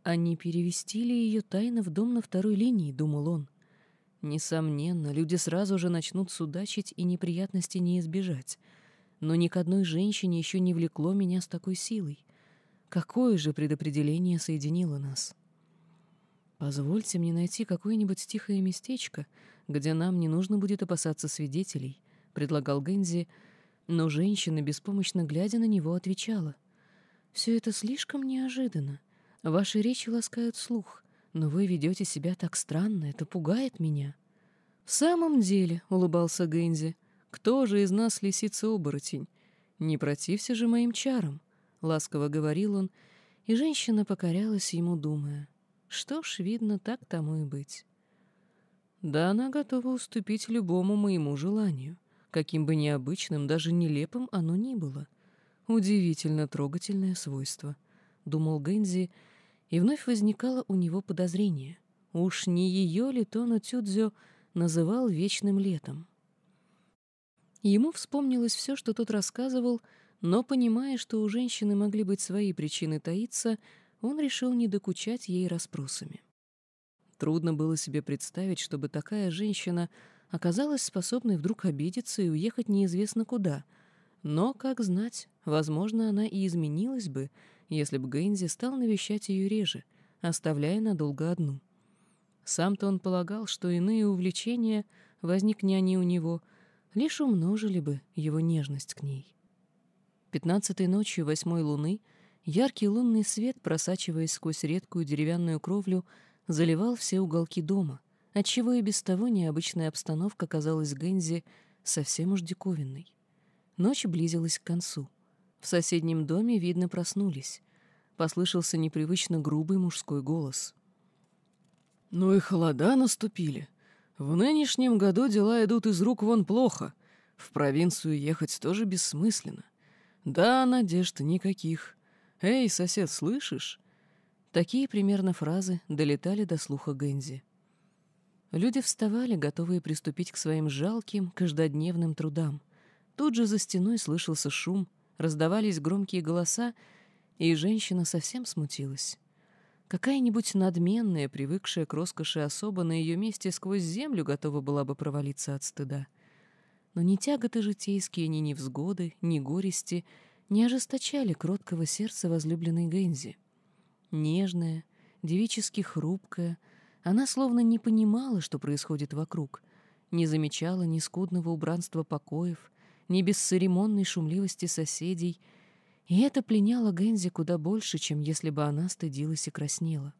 Они перевести ли ее тайно в дом на второй линии, думал он. Несомненно, люди сразу же начнут судачить и неприятностей не избежать. Но ни к одной женщине еще не влекло меня с такой силой. Какое же предопределение соединило нас? Позвольте мне найти какое-нибудь тихое местечко, где нам не нужно будет опасаться свидетелей, предлагал Гензи, но женщина, беспомощно глядя на него, отвечала. Все это слишком неожиданно. Ваши речи ласкают слух, но вы ведете себя так странно, это пугает меня. В самом деле, улыбался Гэнзи, кто же из нас лисица-оборотень? Не протився же моим чарам, ласково говорил он, и женщина покорялась ему, думая. Что ж, видно, так тому и быть. Да она готова уступить любому моему желанию, каким бы необычным, даже нелепым оно ни было. Удивительно трогательное свойство, — думал Гэнзи, — и вновь возникало у него подозрение. Уж не ее ли Тоно Тюдзё называл вечным летом? Ему вспомнилось все, что тот рассказывал, но, понимая, что у женщины могли быть свои причины таиться, он решил не докучать ей расспросами. Трудно было себе представить, чтобы такая женщина оказалась способной вдруг обидеться и уехать неизвестно куда. Но, как знать, возможно, она и изменилась бы, если бы Гэнзи стал навещать ее реже, оставляя надолго одну. Сам-то он полагал, что иные увлечения, возникни они у него, лишь умножили бы его нежность к ней. Пятнадцатой ночью восьмой луны яркий лунный свет, просачиваясь сквозь редкую деревянную кровлю, заливал все уголки дома, отчего и без того необычная обстановка казалась Гэнзи совсем уж диковинной. Ночь близилась к концу — в соседнем доме, видно, проснулись. Послышался непривычно грубый мужской голос. «Ну и холода наступили. В нынешнем году дела идут из рук вон плохо. В провинцию ехать тоже бессмысленно. Да, надежд никаких. Эй, сосед, слышишь?» Такие примерно фразы долетали до слуха Гэнзи. Люди вставали, готовые приступить к своим жалким, каждодневным трудам. Тут же за стеной слышался шум, раздавались громкие голоса, и женщина совсем смутилась. Какая-нибудь надменная, привыкшая к роскоши особа на ее месте сквозь землю готова была бы провалиться от стыда. Но ни тяготы житейские, ни невзгоды, ни горести не ожесточали кроткого сердца возлюбленной Гэнзи. Нежная, девически хрупкая, она словно не понимала, что происходит вокруг, не замечала ни скудного убранства покоев, ни бесцеремонной шумливости соседей, и это пленяло Гензи куда больше, чем если бы она стыдилась и краснела.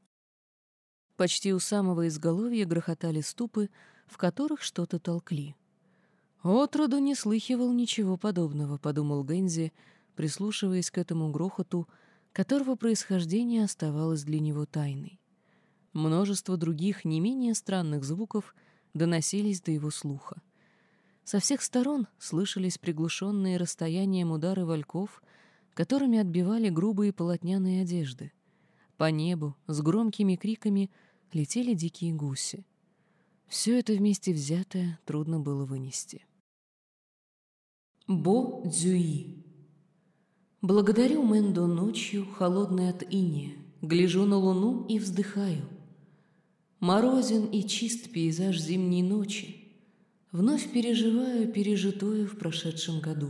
Почти у самого изголовья грохотали ступы, в которых что-то толкли. «Отроду не слыхивал ничего подобного», — подумал Гензи, прислушиваясь к этому грохоту, которого происхождение оставалось для него тайной. Множество других, не менее странных звуков доносились до его слуха. Со всех сторон слышались приглушенные расстоянием удары вальков, которыми отбивали грубые полотняные одежды. По небу с громкими криками летели дикие гуси. Все это вместе взятое трудно было вынести. Бо Дзюи Благодарю Мэндо ночью, холодной от иния, Гляжу на луну и вздыхаю. Морозен и чист пейзаж зимней ночи, Вновь переживаю пережитое в прошедшем году.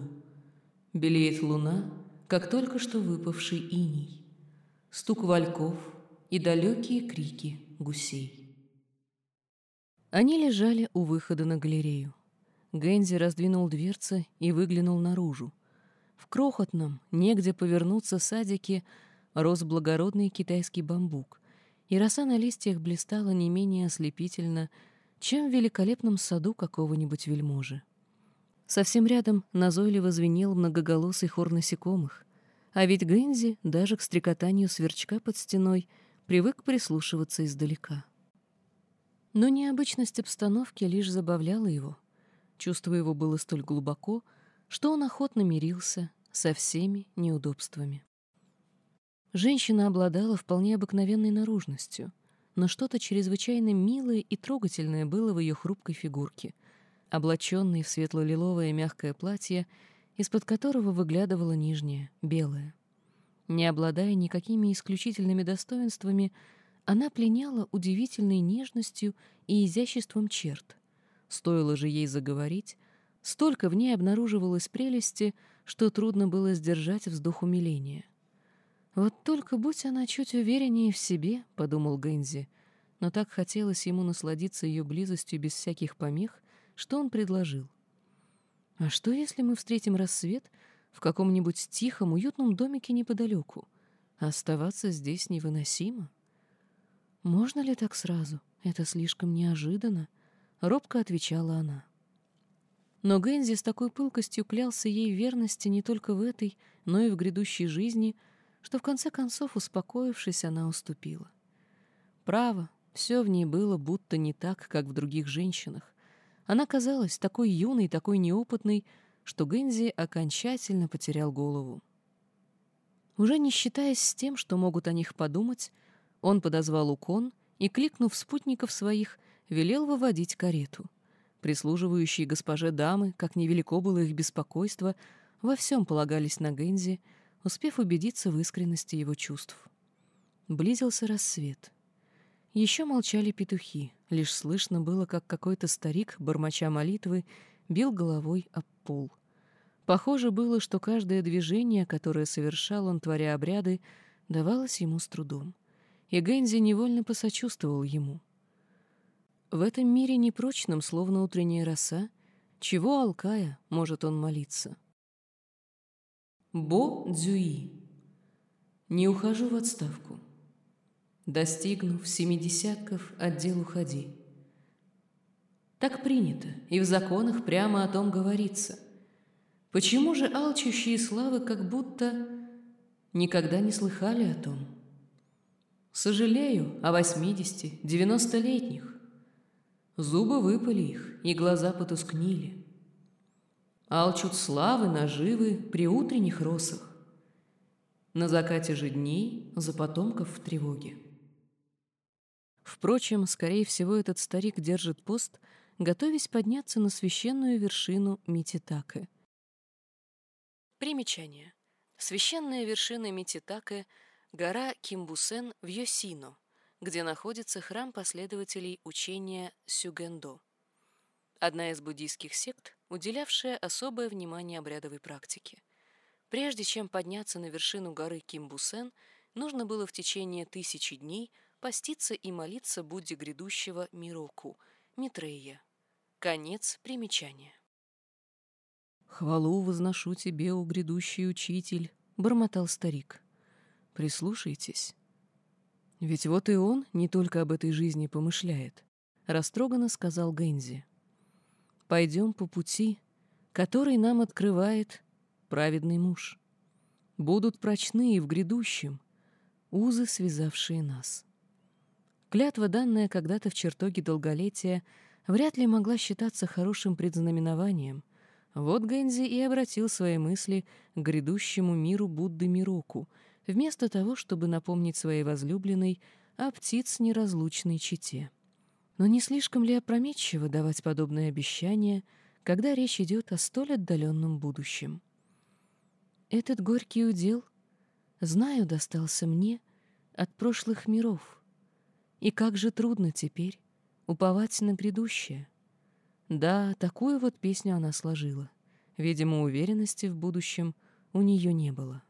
Белеет луна, как только что выпавший иней. Стук вальков и далекие крики гусей. Они лежали у выхода на галерею. Гэнзи раздвинул дверцы и выглянул наружу. В крохотном, негде повернуться садике, рос благородный китайский бамбук, и роса на листьях блистала не менее ослепительно, чем в великолепном саду какого-нибудь вельможи. Совсем рядом назойливо звенел многоголосый хор насекомых, а ведь Гэнзи даже к стрекотанию сверчка под стеной привык прислушиваться издалека. Но необычность обстановки лишь забавляла его. Чувство его было столь глубоко, что он охотно мирился со всеми неудобствами. Женщина обладала вполне обыкновенной наружностью, но что-то чрезвычайно милое и трогательное было в ее хрупкой фигурке, облаченной в светло-лиловое мягкое платье, из-под которого выглядывало нижнее, белое. Не обладая никакими исключительными достоинствами, она пленяла удивительной нежностью и изяществом черт. Стоило же ей заговорить, столько в ней обнаруживалось прелести, что трудно было сдержать вздох умиления. «Вот только будь она чуть увереннее в себе», — подумал Гэнзи, но так хотелось ему насладиться ее близостью без всяких помех, что он предложил. «А что, если мы встретим рассвет в каком-нибудь тихом, уютном домике неподалеку? Оставаться здесь невыносимо». «Можно ли так сразу? Это слишком неожиданно», — робко отвечала она. Но Гэнзи с такой пылкостью клялся ей верности не только в этой, но и в грядущей жизни, что в конце концов, успокоившись, она уступила. Право, все в ней было будто не так, как в других женщинах. Она казалась такой юной, такой неопытной, что Гэнзи окончательно потерял голову. Уже не считаясь с тем, что могут о них подумать, он подозвал Укон и, кликнув спутников своих, велел выводить карету. Прислуживающие госпоже дамы, как невелико было их беспокойство, во всем полагались на Гензи, успев убедиться в искренности его чувств. Близился рассвет. Еще молчали петухи, лишь слышно было, как какой-то старик, бормоча молитвы, бил головой об пол. Похоже было, что каждое движение, которое совершал он, творя обряды, давалось ему с трудом и Гэнзи невольно посочувствовал ему. В этом мире непрочном, словно утренняя роса, чего Алкая может он молиться? Бо Дзюи. Не ухожу в отставку. Достигнув семидесятков, отдел уходи. Так принято, и в законах прямо о том говорится. Почему же алчущие славы как будто никогда не слыхали о том? Сожалею о восьмидесяти, девяностолетних. Зубы выпали их, и глаза потускнили. Алчут славы, наживы при утренних росах. На закате же дней за потомков в тревоге. Впрочем, скорее всего, этот старик держит пост, готовясь подняться на священную вершину Мититаке. Примечание. Священная вершина Мититаке — Гора Кимбусен в Йосино, где находится храм последователей учения Сюгендо. Одна из буддийских сект, уделявшая особое внимание обрядовой практике. Прежде чем подняться на вершину горы Кимбусен, нужно было в течение тысячи дней поститься и молиться Будде грядущего Мироку, Митрея. Конец примечания. «Хвалу возношу тебе, о грядущий учитель», — бормотал старик. Прислушайтесь. Ведь вот и он не только об этой жизни помышляет, растроганно сказал Гензи. Пойдем по пути, который нам открывает праведный муж. Будут прочны и в грядущем узы, связавшие нас. Клятва, данная когда-то в чертоге долголетия, вряд ли могла считаться хорошим предзнаменованием. Вот Гензи и обратил свои мысли к грядущему миру Будды Мироку — вместо того, чтобы напомнить своей возлюбленной о птиц неразлучной чете. Но не слишком ли опрометчиво давать подобные обещания, когда речь идет о столь отдаленном будущем? Этот горький удел, знаю, достался мне от прошлых миров. И как же трудно теперь уповать на грядущее. Да, такую вот песню она сложила. Видимо, уверенности в будущем у нее не было.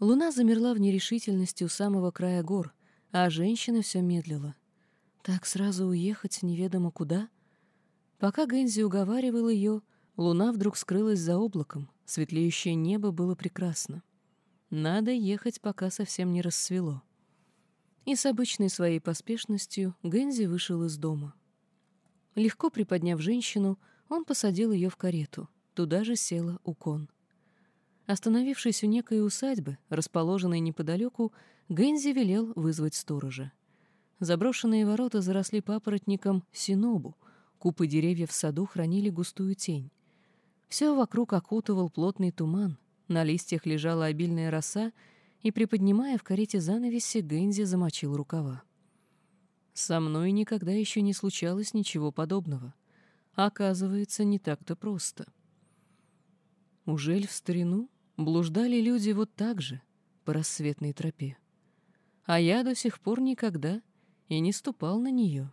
Луна замерла в нерешительности у самого края гор, а женщина все медлила. Так сразу уехать неведомо куда? Пока Гэнзи уговаривал ее, луна вдруг скрылась за облаком, светлеющее небо было прекрасно. Надо ехать, пока совсем не рассвело. И с обычной своей поспешностью Гэнзи вышел из дома. Легко приподняв женщину, он посадил ее в карету. Туда же села Укон. Остановившись у некой усадьбы, расположенной неподалеку, Гэнзи велел вызвать сторожа. Заброшенные ворота заросли папоротником синобу, купы деревьев в саду хранили густую тень. Все вокруг окутывал плотный туман, на листьях лежала обильная роса, и, приподнимая в карете занавеси, Гэнзи замочил рукава. Со мной никогда еще не случалось ничего подобного. Оказывается, не так-то просто. Ужель в старину блуждали люди вот так же, по рассветной тропе? А я до сих пор никогда и не ступал на нее.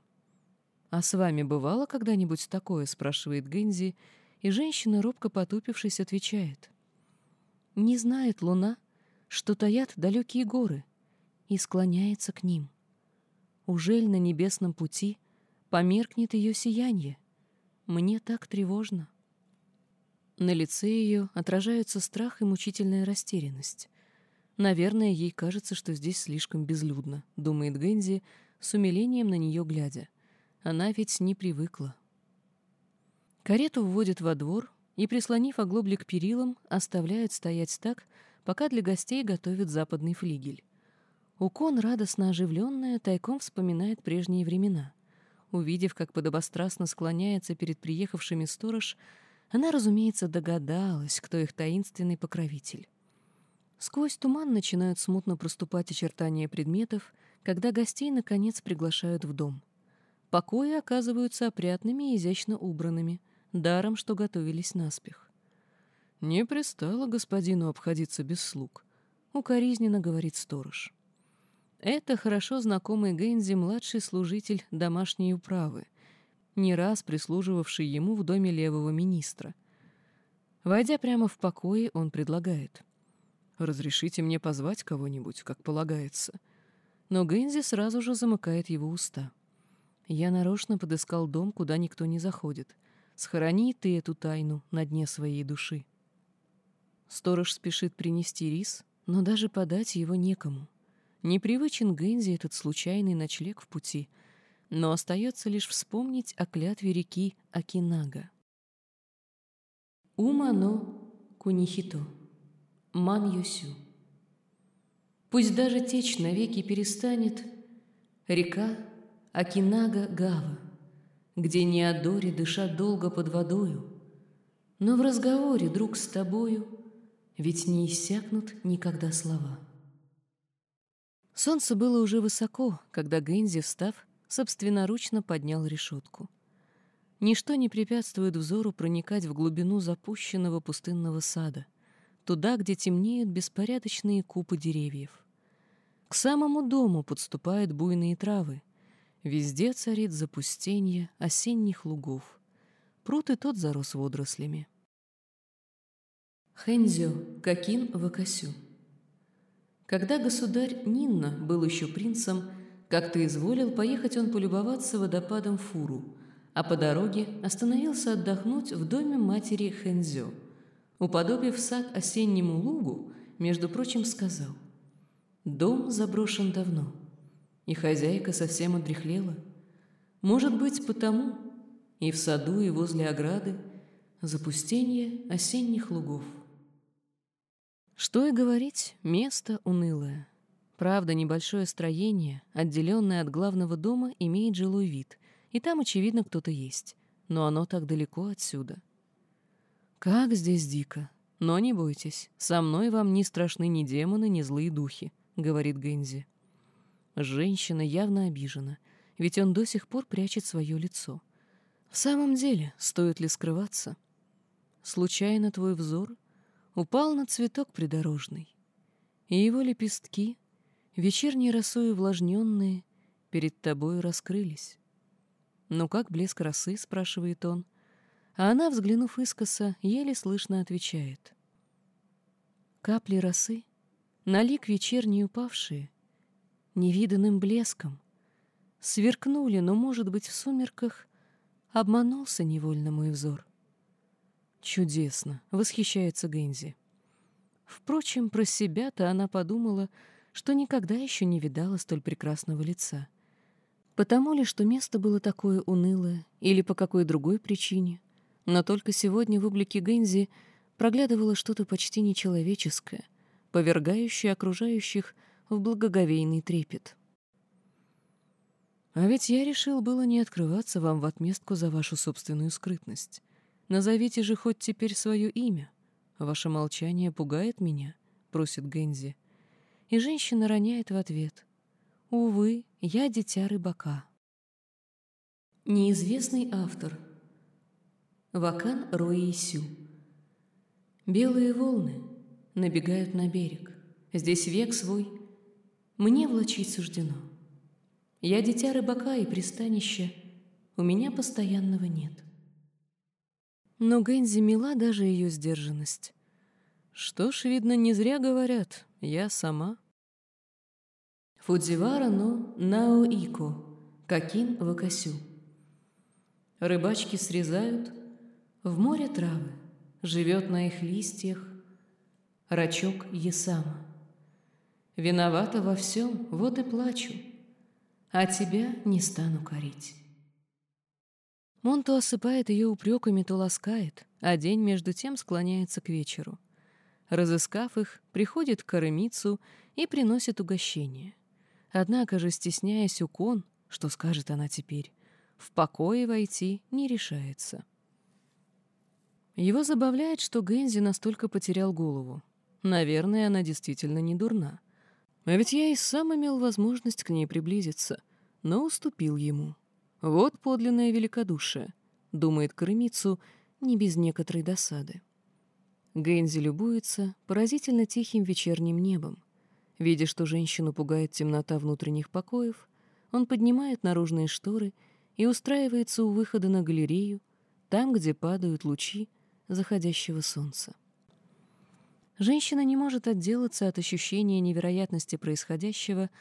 «А с вами бывало когда-нибудь такое?» — спрашивает Гэнзи, и женщина, робко потупившись, отвечает. «Не знает луна, что таят далекие горы, и склоняется к ним. Ужель на небесном пути померкнет ее сияние? Мне так тревожно». На лице ее отражаются страх и мучительная растерянность. Наверное, ей кажется, что здесь слишком безлюдно, думает Гэнзи, с умилением на нее глядя. Она ведь не привыкла. Карету вводят во двор и, прислонив оглобли к перилам, оставляют стоять так, пока для гостей готовят западный флигель. Укон, радостно оживленная, тайком вспоминает прежние времена. Увидев, как подобострастно склоняется перед приехавшими сторож, она, разумеется, догадалась, кто их таинственный покровитель. Сквозь туман начинают смутно проступать очертания предметов, когда гостей, наконец, приглашают в дом — Покои оказываются опрятными и изящно убранными, даром, что готовились наспех. «Не пристало господину обходиться без слуг», — укоризненно говорит сторож. Это хорошо знакомый Гэнзи младший служитель домашней управы, не раз прислуживавший ему в доме левого министра. Войдя прямо в покои, он предлагает. «Разрешите мне позвать кого-нибудь, как полагается». Но Гэнзи сразу же замыкает его уста. Я нарочно подыскал дом, куда никто не заходит. Схорони ты эту тайну на дне своей души. Сторож спешит принести рис, но даже подать его некому. Непривычен Гэнзи этот случайный ночлег в пути, но остается лишь вспомнить о клятве реки Акинага. Умано кунихито, ман йосю. Пусть даже течь навеки перестанет, река Акинага-Гава, где не Адори дышат долго под водою, но в разговоре, друг, с тобою, ведь не иссякнут никогда слова. Солнце было уже высоко, когда Гэнзи, встав, собственноручно поднял решетку. Ничто не препятствует взору проникать в глубину запущенного пустынного сада, туда, где темнеют беспорядочные купы деревьев. К самому дому подступают буйные травы — Везде царит запустение осенних лугов. Пруд и тот зарос водорослями. Хэнзё Какин Вакасю Когда государь Нинна был еще принцем, как-то изволил поехать он полюбоваться водопадом Фуру, а по дороге остановился отдохнуть в доме матери Хэнзё. Уподобив сад осеннему лугу, между прочим, сказал «Дом заброшен давно» и хозяйка совсем одряхлела. Может быть, потому и в саду, и возле ограды запустение осенних лугов. Что и говорить, место унылое. Правда, небольшое строение, отделенное от главного дома, имеет жилой вид, и там, очевидно, кто-то есть, но оно так далеко отсюда. Как здесь дико! Но не бойтесь, со мной вам не страшны ни демоны, ни злые духи, — говорит Гэнзи. Женщина явно обижена, ведь он до сих пор прячет свое лицо. В самом деле, стоит ли скрываться? Случайно твой взор упал на цветок придорожный, и его лепестки, вечерней росой увлажненные, перед тобою раскрылись. «Ну как блеск росы?» — спрашивает он. А она, взглянув искоса, еле слышно отвечает. «Капли росы, на лик вечерний упавшие, невиданным блеском. Сверкнули, но, может быть, в сумерках обманулся невольно мой взор. Чудесно, восхищается Гэнзи. Впрочем, про себя-то она подумала, что никогда еще не видала столь прекрасного лица. Потому ли, что место было такое унылое, или по какой другой причине, но только сегодня в облике Гэнзи проглядывало что-то почти нечеловеческое, повергающее окружающих в благоговейный трепет. А ведь я решил было не открываться вам в отместку за вашу собственную скрытность. Назовите же хоть теперь свое имя. Ваше молчание пугает меня», — просит Гензи. И женщина роняет в ответ. «Увы, я дитя рыбака». Неизвестный автор. Вакан Роисю. Белые волны набегают на берег. Здесь век свой мне влачить суждено. Я дитя рыбака и пристанища, у меня постоянного нет. Но Гэнзи мила даже ее сдержанность. Что ж, видно, не зря говорят, я сама. Фудзивара но Наоико, Какин Вакасю. Рыбачки срезают, в море травы, живет на их листьях рачок Есама. Виновата во всем, вот и плачу, а тебя не стану корить. Он то осыпает ее упреками, то ласкает, а день между тем склоняется к вечеру. Разыскав их, приходит к Каремицу и приносит угощение. Однако же, стесняясь Укон, что скажет она теперь, в покое войти не решается. Его забавляет, что Гензи настолько потерял голову. Наверное, она действительно не дурна. А ведь я и сам имел возможность к ней приблизиться, но уступил ему. Вот подлинное великодушие, думает Крымицу, не без некоторой досады. Гэнзи любуется поразительно тихим вечерним небом. Видя, что женщину пугает темнота внутренних покоев, он поднимает наружные шторы и устраивается у выхода на галерею, там, где падают лучи заходящего солнца. Женщина не может отделаться от ощущения невероятности происходящего,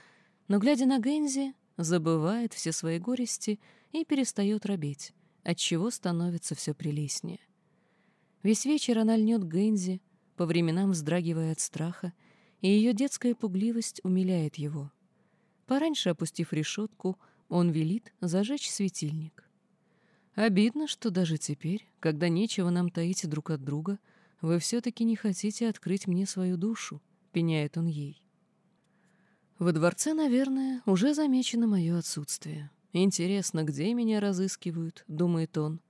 но, глядя на Гензи, забывает все свои горести и перестает робеть, отчего становится все прелестнее. Весь вечер она льнет Гензи, по временам вздрагивая от страха, и ее детская пугливость умиляет его. Пораньше опустив решетку, он велит зажечь светильник. Обидно, что даже теперь, когда нечего нам таить друг от друга — вы все-таки не хотите открыть мне свою душу», — пеняет он ей. Во дворце, наверное, уже замечено мое отсутствие. Интересно, где меня разыскивают, думает он.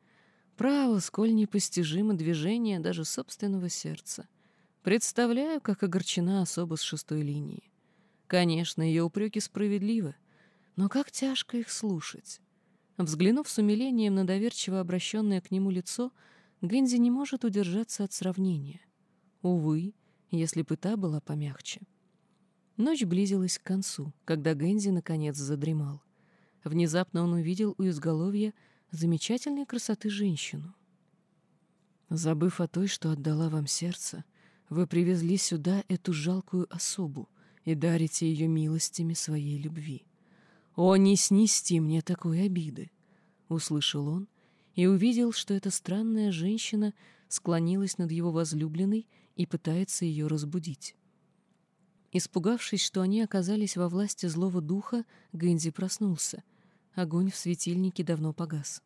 Право, сколь непостижимо движение даже собственного сердца. Представляю, как огорчена особа с шестой линии. Конечно, ее упреки справедливы, но как тяжко их слушать. Взглянув с умилением на доверчиво обращенное к нему лицо, Гэнзи не может удержаться от сравнения. Увы, если бы та была помягче. Ночь близилась к концу, когда Гэнзи наконец задремал. Внезапно он увидел у изголовья замечательной красоты женщину. Забыв о той, что отдала вам сердце, вы привезли сюда эту жалкую особу и дарите ее милостями своей любви. О, не снести мне такой обиды! — услышал он и увидел, что эта странная женщина склонилась над его возлюбленной и пытается ее разбудить. Испугавшись, что они оказались во власти злого духа, Гэнзи проснулся. Огонь в светильнике давно погас.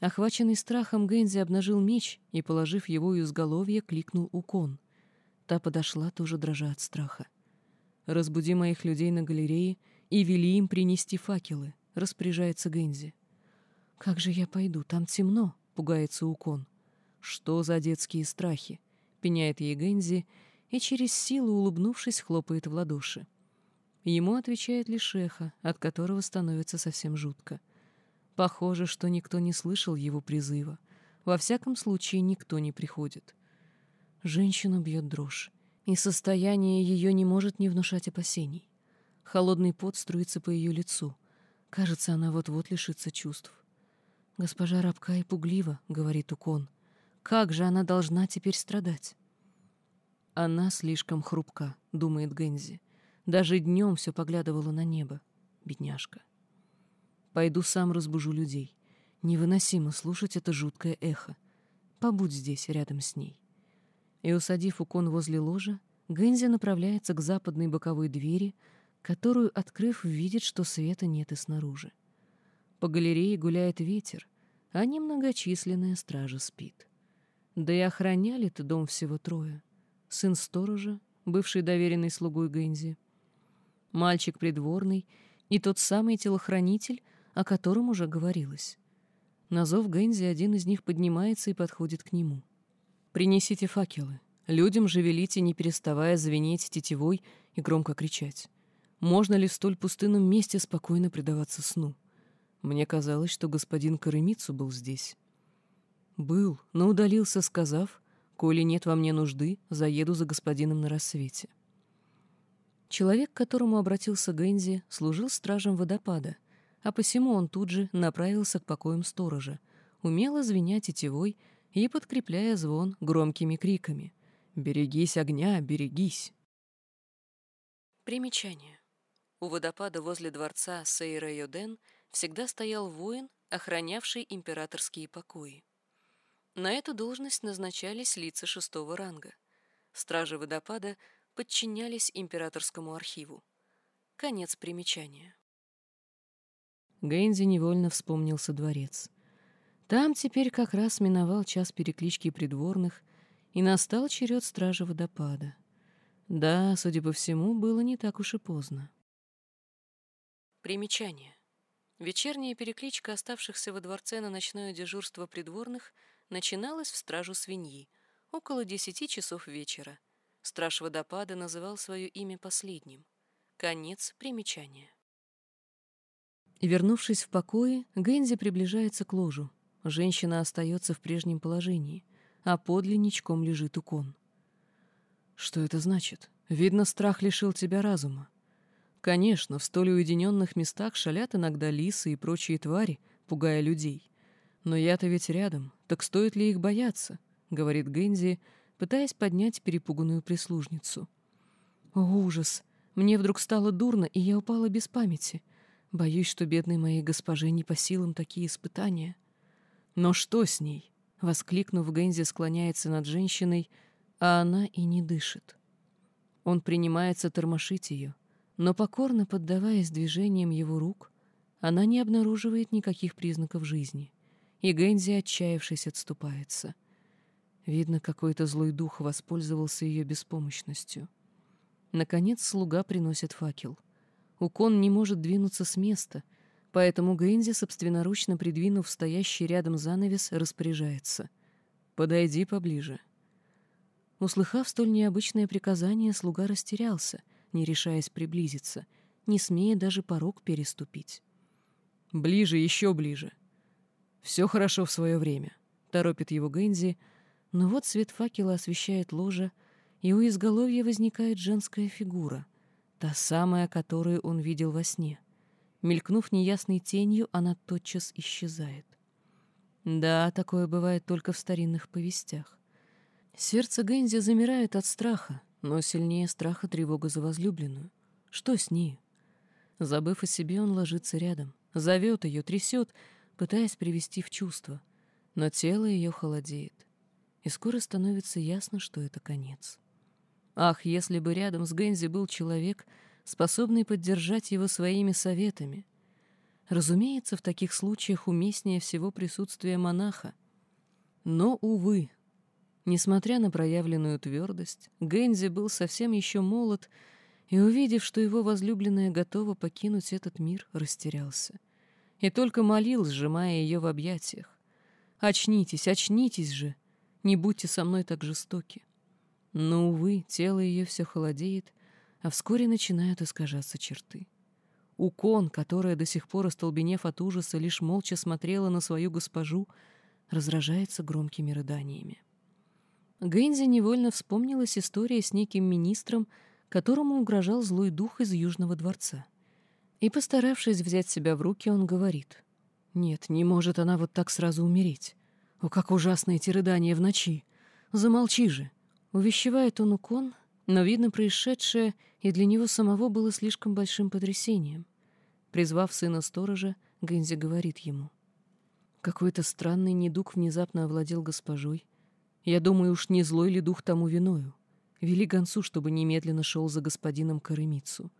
Охваченный страхом, Гэнзи обнажил меч и, положив его у изголовья, кликнул Укон. Та подошла, тоже дрожа от страха. «Разбуди моих людей на галерее и вели им принести факелы», — распоряжается Гэнзи. «Как же я пойду? Там темно», — пугается Укон. «Что за детские страхи?» — пеняет ей Гэнзи и через силу, улыбнувшись, хлопает в ладоши. Ему отвечает лишь эхо, от которого становится совсем жутко. Похоже, что никто не слышал его призыва. Во всяком случае, никто не приходит. Женщину бьет дрожь, и состояние ее не может не внушать опасений. Холодный пот струится по ее лицу. Кажется, она вот-вот лишится чувств. «Госпожа рабка и пуглива», — говорит Укон. «Как же она должна теперь страдать?» «Она слишком хрупка», — думает Гензи. «Даже днем все поглядывала на небо. Бедняжка». «Пойду сам разбужу людей. Невыносимо слушать это жуткое эхо. Побудь здесь, рядом с ней». И, усадив Укон возле ложа, Гензи направляется к западной боковой двери, которую, открыв, видит, что света нет и снаружи. По галерее гуляет ветер, а немногочисленная стража спит. Да и охраняли-то дом всего трое. Сын сторожа, бывший доверенный слугой Гэнзи, мальчик придворный и тот самый телохранитель, о котором уже говорилось. На зов Гэнзи один из них поднимается и подходит к нему. «Принесите факелы. Людям же велите, не переставая звенеть тетивой и громко кричать. Можно ли в столь пустынном месте спокойно предаваться сну? Мне казалось, что господин Каремицу был здесь». «Был, но удалился, сказав, коли нет во мне нужды, заеду за господином на рассвете». Человек, к которому обратился Гэнзи, служил стражем водопада, а посему он тут же направился к покоям сторожа, умело звеня тетивой и подкрепляя звон громкими криками «Берегись огня, берегись!». Примечание. У водопада возле дворца Сейра-Йоден всегда стоял воин, охранявший императорские покои. На эту должность назначались лица шестого ранга. Стражи водопада подчинялись императорскому архиву. Конец примечания. Гэнзи невольно вспомнился дворец. Там теперь как раз миновал час переклички придворных, и настал черед стражи водопада. Да, судя по всему, было не так уж и поздно. Примечание. Вечерняя перекличка оставшихся во дворце на ночное дежурство придворных начиналась в стражу свиньи, около десяти часов вечера. Страж водопада называл свое имя последним. Конец примечания. И, вернувшись в покое, Гэнзи приближается к ложу. Женщина остается в прежнем положении, а подле ничком лежит укон. Что это значит? Видно, страх лишил тебя разума. Конечно, в столь уединенных местах шалят иногда лисы и прочие твари, пугая людей. Но я-то ведь рядом, так стоит ли их бояться? — говорит Гэнзи, пытаясь поднять перепуганную прислужницу. О, ужас! Мне вдруг стало дурно, и я упала без памяти — Боюсь, что бедной моей госпоже не по силам такие испытания. Но что с ней? Воскликнув, Гензи склоняется над женщиной, а она и не дышит. Он принимается тормошить ее, но покорно поддаваясь движениям его рук, она не обнаруживает никаких признаков жизни, и Гензи, отчаявшись, отступается. Видно, какой-то злой дух воспользовался ее беспомощностью. Наконец слуга приносит факел. Укон не может двинуться с места, поэтому Гэнзи, собственноручно придвинув стоящий рядом занавес, распоряжается. «Подойди поближе». Услыхав столь необычное приказание, слуга растерялся, не решаясь приблизиться, не смея даже порог переступить. «Ближе, еще ближе!» «Все хорошо в свое время», — торопит его Гэнзи, но вот свет факела освещает ложе, и у изголовья возникает женская фигура — Та самая, которую он видел во сне. Мелькнув неясной тенью, она тотчас исчезает. Да, такое бывает только в старинных повестях. Сердце Гэнзи замирает от страха, но сильнее страха тревога за возлюбленную. Что с ней? Забыв о себе, он ложится рядом, зовет ее, трясет, пытаясь привести в чувство, но тело ее холодеет, и скоро становится ясно, что это конец. Ах, если бы рядом с Гензи был человек, способный поддержать его своими советами. Разумеется, в таких случаях уместнее всего присутствие монаха. Но, увы, несмотря на проявленную твердость, Гензи был совсем еще молод и, увидев, что его возлюбленная готова покинуть этот мир, растерялся. И только молил, сжимая ее в объятиях. «Очнитесь, очнитесь же! Не будьте со мной так жестоки!» Но, увы, тело ее все холодеет, а вскоре начинают искажаться черты. Укон, которая до сих пор, остолбенев от ужаса, лишь молча смотрела на свою госпожу, разражается громкими рыданиями. Гэнзи невольно вспомнилась история с неким министром, которому угрожал злой дух из Южного дворца. И, постаравшись взять себя в руки, он говорит, «Нет, не может она вот так сразу умереть. О, как ужасно эти рыдания в ночи! Замолчи же!» Увещевает он Укон, но, видно, происшедшее и для него самого было слишком большим потрясением. Призвав сына сторожа, Гэнзи говорит ему. Какой-то странный недуг внезапно овладел госпожой. Я думаю, уж не злой ли дух тому виною. Вели гонцу, чтобы немедленно шел за господином Каремицу.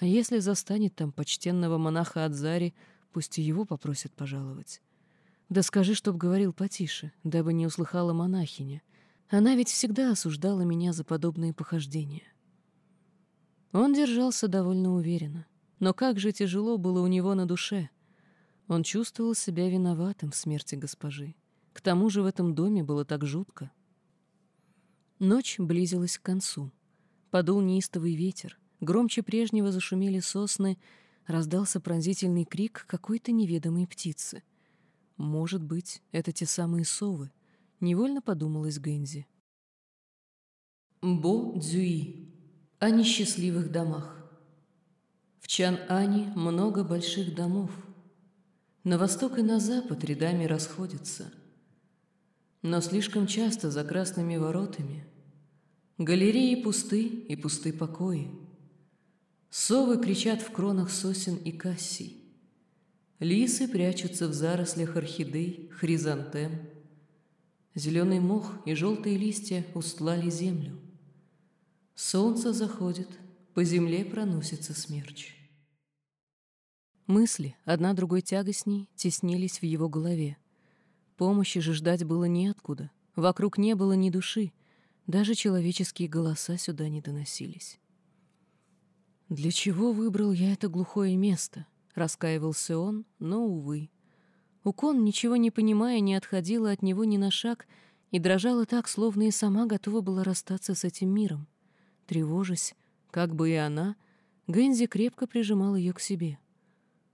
А если застанет там почтенного монаха Адзари, пусть его попросят пожаловать. Да скажи, чтоб говорил потише, дабы не услыхала монахиня, она ведь всегда осуждала меня за подобные похождения. Он держался довольно уверенно. Но как же тяжело было у него на душе. Он чувствовал себя виноватым в смерти госпожи. К тому же в этом доме было так жутко. Ночь близилась к концу. Подул неистовый ветер, громче прежнего зашумели сосны, раздался пронзительный крик какой-то неведомой птицы. Может быть, это те самые совы, невольно подумалась Гэнзи. Бо Цзюи. О несчастливых домах. В Чан-Ане много больших домов. На восток и на запад рядами расходятся. Но слишком часто за красными воротами галереи пусты и пусты покои. Совы кричат в кронах сосен и кассий. Лисы прячутся в зарослях орхидей, хризантем. Зеленый мох и желтые листья устлали землю. Солнце заходит, по земле проносится смерч. Мысли, одна другой тягостней, теснились в его голове. Помощи же ждать было неоткуда. Вокруг не было ни души. Даже человеческие голоса сюда не доносились. «Для чего выбрал я это глухое место?» — раскаивался он, но, увы. Укон, ничего не понимая, не отходила от него ни на шаг и дрожала так, словно и сама готова была расстаться с этим миром. Тревожась, как бы и она, Гэнзи крепко прижимал ее к себе.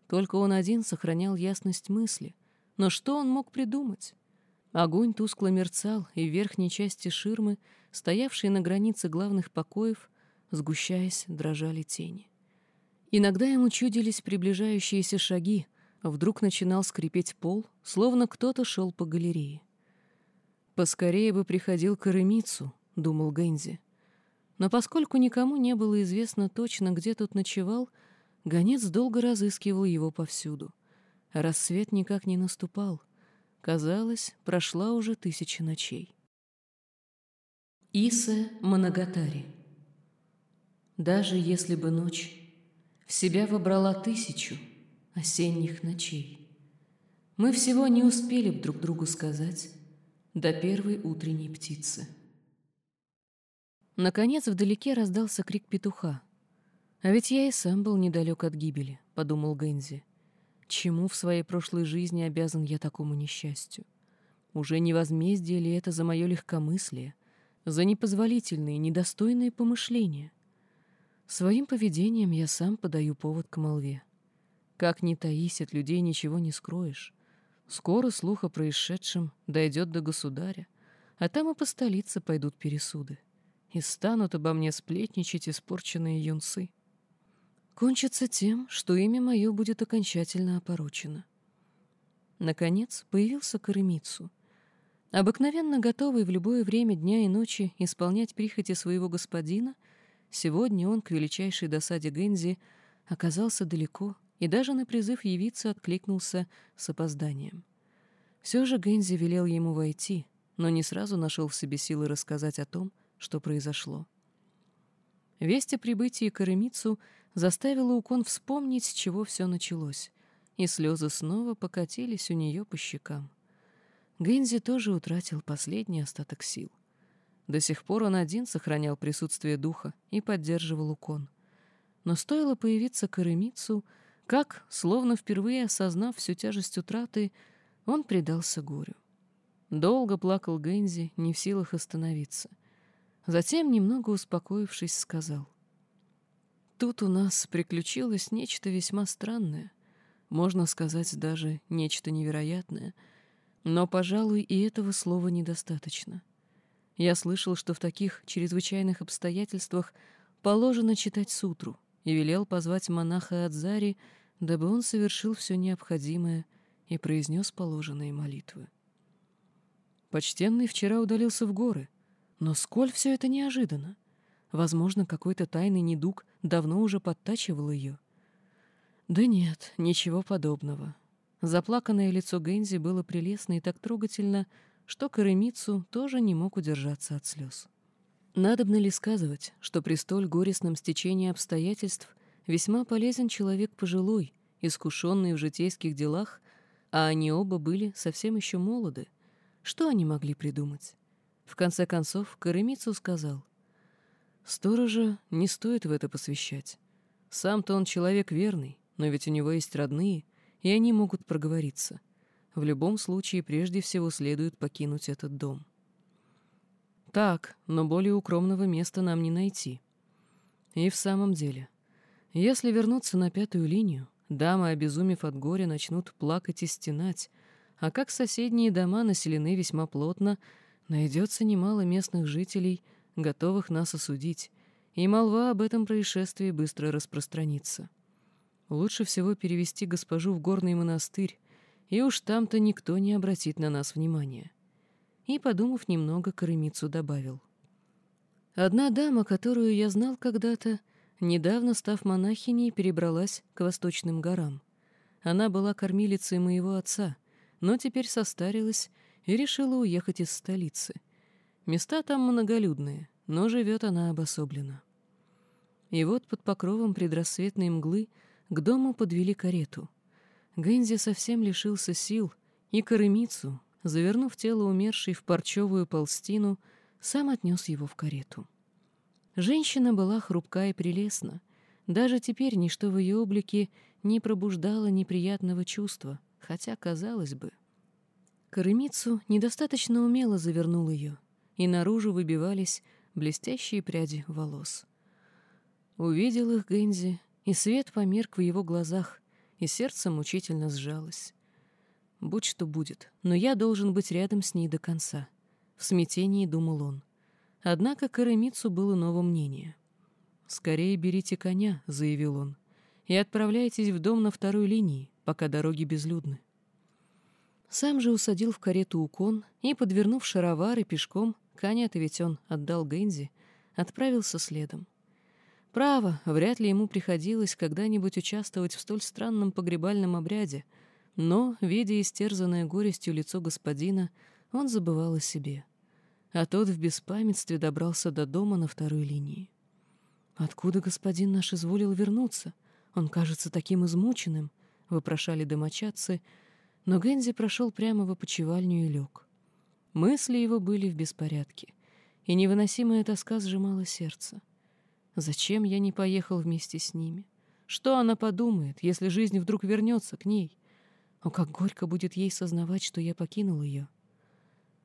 Только он один сохранял ясность мысли. Но что он мог придумать? Огонь тускло мерцал, и в верхней части ширмы, стоявшей на границе главных покоев, сгущаясь, дрожали тени. Иногда ему чудились приближающиеся шаги, а вдруг начинал скрипеть пол, словно кто-то шел по галерее. «Поскорее бы приходил к Эремицу», — думал Гэнзи. Но поскольку никому не было известно точно, где тот ночевал, гонец долго разыскивал его повсюду. Рассвет никак не наступал. Казалось, прошла уже тысяча ночей. Иса Манагатари Даже если бы ночь в себя вобрала тысячу осенних ночей, мы всего не успели б друг другу сказать до первой утренней птицы. Наконец вдалеке раздался крик петуха. «А ведь я и сам был недалек от гибели», — подумал Гэнзи. «Чему в своей прошлой жизни обязан я такому несчастью? Уже не возмездие ли это за мое легкомыслие, за непозволительные, недостойные помышления? Своим поведением я сам подаю повод к молве. Как ни таись, от людей ничего не скроешь. Скоро слух о происшедшем дойдет до государя, а там и по столице пойдут пересуды и станут обо мне сплетничать испорченные юнцы. Кончится тем, что имя мое будет окончательно опорочено. Наконец появился Каремицу, обыкновенно готовый в любое время дня и ночи исполнять прихоти своего господина, сегодня он, к величайшей досаде Гензи, оказался далеко и даже на призыв явиться откликнулся с опозданием. Все же Гензи велел ему войти, но не сразу нашел в себе силы рассказать о том, что произошло. Весть о прибытии к Эремицу заставила Укон вспомнить, с чего все началось, и слезы снова покатились у нее по щекам. Гэнзи тоже утратил последний остаток сил. До сих пор он один сохранял присутствие духа и поддерживал Укон. Но стоило появиться Каремицу, как, словно впервые осознав всю тяжесть утраты, он предался горю. Долго плакал Гэнзи, не в силах остановиться — Затем, немного успокоившись, сказал. «Тут у нас приключилось нечто весьма странное, можно сказать, даже нечто невероятное, но, пожалуй, и этого слова недостаточно. Я слышал, что в таких чрезвычайных обстоятельствах положено читать сутру, и велел позвать монаха Адзари, дабы он совершил все необходимое и произнес положенные молитвы. Почтенный вчера удалился в горы, но сколь все это неожиданно. Возможно, какой-то тайный недуг давно уже подтачивал ее. Да нет, ничего подобного. Заплаканное лицо Гензи было прелестно и так трогательно, что Каремицу тоже не мог удержаться от слез. Надобно ли сказывать, что при столь горестном стечении обстоятельств весьма полезен человек пожилой, искушенный в житейских делах, а они оба были совсем еще молоды? Что они могли придумать? В конце концов, Каремицу сказал, «Сторожа не стоит в это посвящать. Сам-то он человек верный, но ведь у него есть родные, и они могут проговориться. В любом случае, прежде всего следует покинуть этот дом. Так, но более укромного места нам не найти. И в самом деле, если вернуться на пятую линию, дамы, обезумев от горя, начнут плакать и стенать, а как соседние дома населены весьма плотно, найдется немало местных жителей, готовых нас осудить, и молва об этом происшествии быстро распространится. Лучше всего перевести госпожу в горный монастырь, и уж там-то никто не обратит на нас внимания. И, подумав немного, Каремицу добавил. Одна дама, которую я знал когда-то, недавно, став монахиней, перебралась к восточным горам. Она была кормилицей моего отца, но теперь состарилась и решила уехать из столицы. Места там многолюдные, но живет она обособленно. И вот под покровом предрассветной мглы к дому подвели карету. Гэнзи совсем лишился сил, и Каремицу, завернув тело умершей в парчевую полстину, сам отнес его в карету. Женщина была хрупка и прелестна. Даже теперь ничто в ее облике не пробуждало неприятного чувства, хотя, казалось бы. Каремицу недостаточно умело завернул ее, и наружу выбивались блестящие пряди волос. Увидел их Гэнзи, и свет померк в его глазах, и сердце мучительно сжалось. Будь что будет, но я должен быть рядом с ней до конца. В смятении думал он. Однако Каремицу было новое мнение. «Скорее берите коня», — заявил он, — «и отправляйтесь в дом на второй линии, пока дороги безлюдны». Сам же усадил в карету укон и, подвернув шаровары пешком, коня-то ведь он отдал Гэнзи, отправился следом. Право, вряд ли ему приходилось когда-нибудь участвовать в столь странном погребальном обряде, но, видя истерзанное горестью лицо господина, он забывал о себе. А тот в беспамятстве добрался до дома на второй линии. «Откуда господин наш изволил вернуться? Он кажется таким измученным», — вопрошали домочадцы, но Гензи прошел прямо в опочивальню и лег. Мысли его были в беспорядке, и невыносимая тоска сжимала сердце. Зачем я не поехал вместе с ними? Что она подумает, если жизнь вдруг вернется к ней? О, как горько будет ей сознавать, что я покинул ее.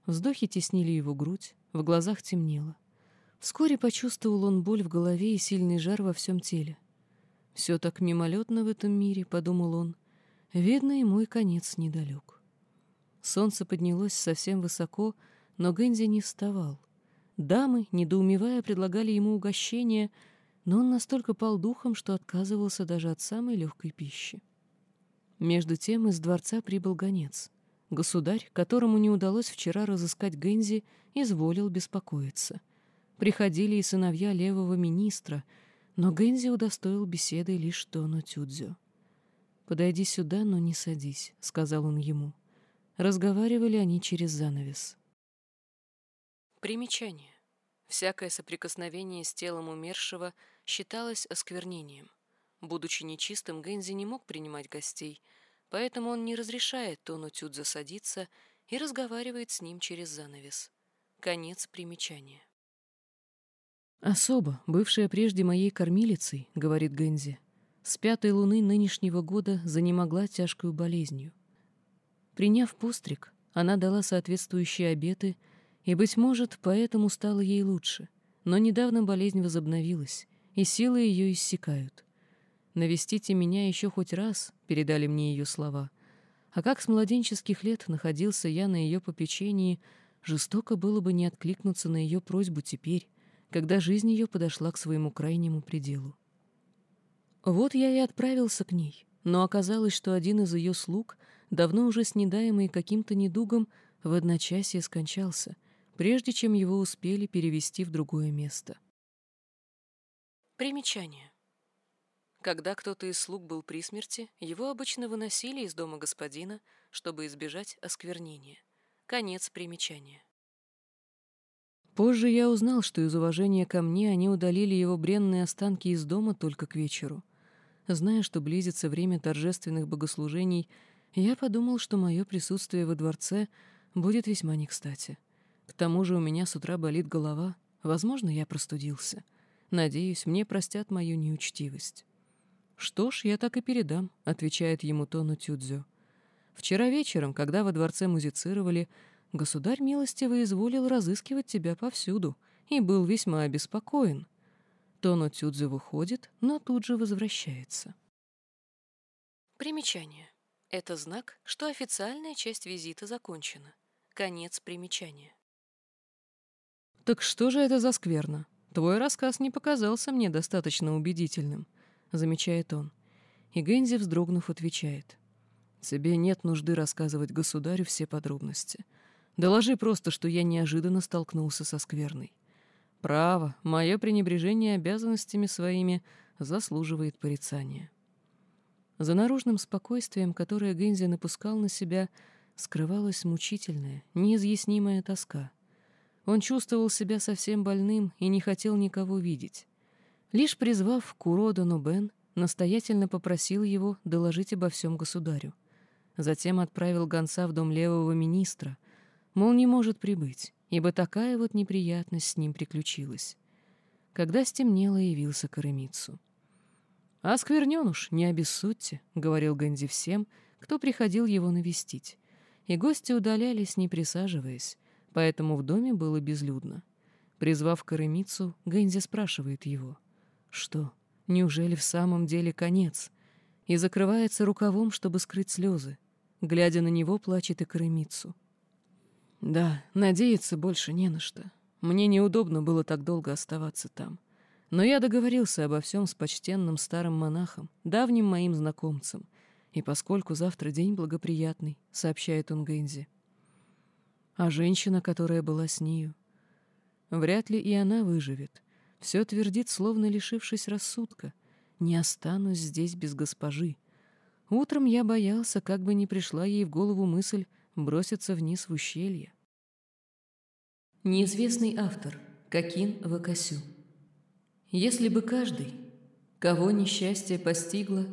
Вздохи теснили его грудь, в глазах темнело. Вскоре почувствовал он боль в голове и сильный жар во всем теле. «Все так мимолетно в этом мире», — подумал он. «Видно, и мой конец недалек». Солнце поднялось совсем высоко, но Гэнзи не вставал. Дамы, недоумевая, предлагали ему угощение, но он настолько пал духом, что отказывался даже от самой легкой пищи. Между тем из дворца прибыл гонец. Государь, которому не удалось вчера разыскать Гензи, изволил беспокоиться. Приходили и сыновья левого министра, но Гензи удостоил беседой лишь Тону Тюдзю. «Подойди сюда, но не садись», — сказал он ему. Разговаривали они через занавес. Примечание. Всякое соприкосновение с телом умершего считалось осквернением. Будучи нечистым, Гэнзи не мог принимать гостей, поэтому он не разрешает Тону Тюдзо садиться и разговаривает с ним через занавес. Конец примечания. «Особо, бывшая прежде моей кормилицей, — говорит Гэнзи, — с пятой луны нынешнего года занемогла тяжкую болезнью. Приняв постриг, она дала соответствующие обеты — и, быть может, поэтому стало ей лучше. Но недавно болезнь возобновилась, и силы ее иссякают. «Навестите меня еще хоть раз», — передали мне ее слова. А как с младенческих лет находился я на ее попечении, жестоко было бы не откликнуться на ее просьбу теперь, когда жизнь ее подошла к своему крайнему пределу. Вот я и отправился к ней, но оказалось, что один из ее слуг, давно уже снедаемый каким-то недугом, в одночасье скончался — прежде чем его успели перевести в другое место. Примечание. Когда кто-то из слуг был при смерти, его обычно выносили из дома господина, чтобы избежать осквернения. Конец примечания. Позже я узнал, что из уважения ко мне они удалили его бренные останки из дома только к вечеру. Зная, что близится время торжественных богослужений, я подумал, что мое присутствие во дворце будет весьма не кстати. К тому же у меня с утра болит голова. Возможно, я простудился. Надеюсь, мне простят мою неучтивость. «Что ж, я так и передам», — отвечает ему Тону Тюдзю. «Вчера вечером, когда во дворце музицировали, государь милостиво изволил разыскивать тебя повсюду и был весьма обеспокоен». Тону Тюдзю выходит, но тут же возвращается. Примечание. Это знак, что официальная часть визита закончена. Конец примечания. «Так что же это за скверно? Твой рассказ не показался мне достаточно убедительным», — замечает он. И Гензи, вздрогнув, отвечает. «Тебе нет нужды рассказывать государю все подробности. Доложи просто, что я неожиданно столкнулся со скверной. Право, мое пренебрежение обязанностями своими заслуживает порицания». За наружным спокойствием, которое Гензи напускал на себя, скрывалась мучительная, неизъяснимая тоска. Он чувствовал себя совсем больным и не хотел никого видеть. Лишь призвав Куродону Бен, настоятельно попросил его доложить обо всем государю. Затем отправил гонца в дом левого министра, мол, не может прибыть, ибо такая вот неприятность с ним приключилась. Когда стемнело, явился Каремицу. «А уж, не обессудьте», — говорил Ганди всем, кто приходил его навестить. И гости удалялись, не присаживаясь, поэтому в доме было безлюдно. Призвав Каремицу, Гэнзи спрашивает его. «Что, неужели в самом деле конец?» И закрывается рукавом, чтобы скрыть слезы. Глядя на него, плачет и Каремицу. «Да, надеяться больше не на что. Мне неудобно было так долго оставаться там. Но я договорился обо всем с почтенным старым монахом, давним моим знакомцем, и поскольку завтра день благоприятный, сообщает он Гэнзи. А женщина, которая была с нею? Вряд ли и она выживет. Все твердит, словно лишившись рассудка. Не останусь здесь без госпожи. Утром я боялся, как бы не пришла ей в голову мысль броситься вниз в ущелье. Неизвестный автор. Какин Вакасю. Если бы каждый, кого несчастье постигло,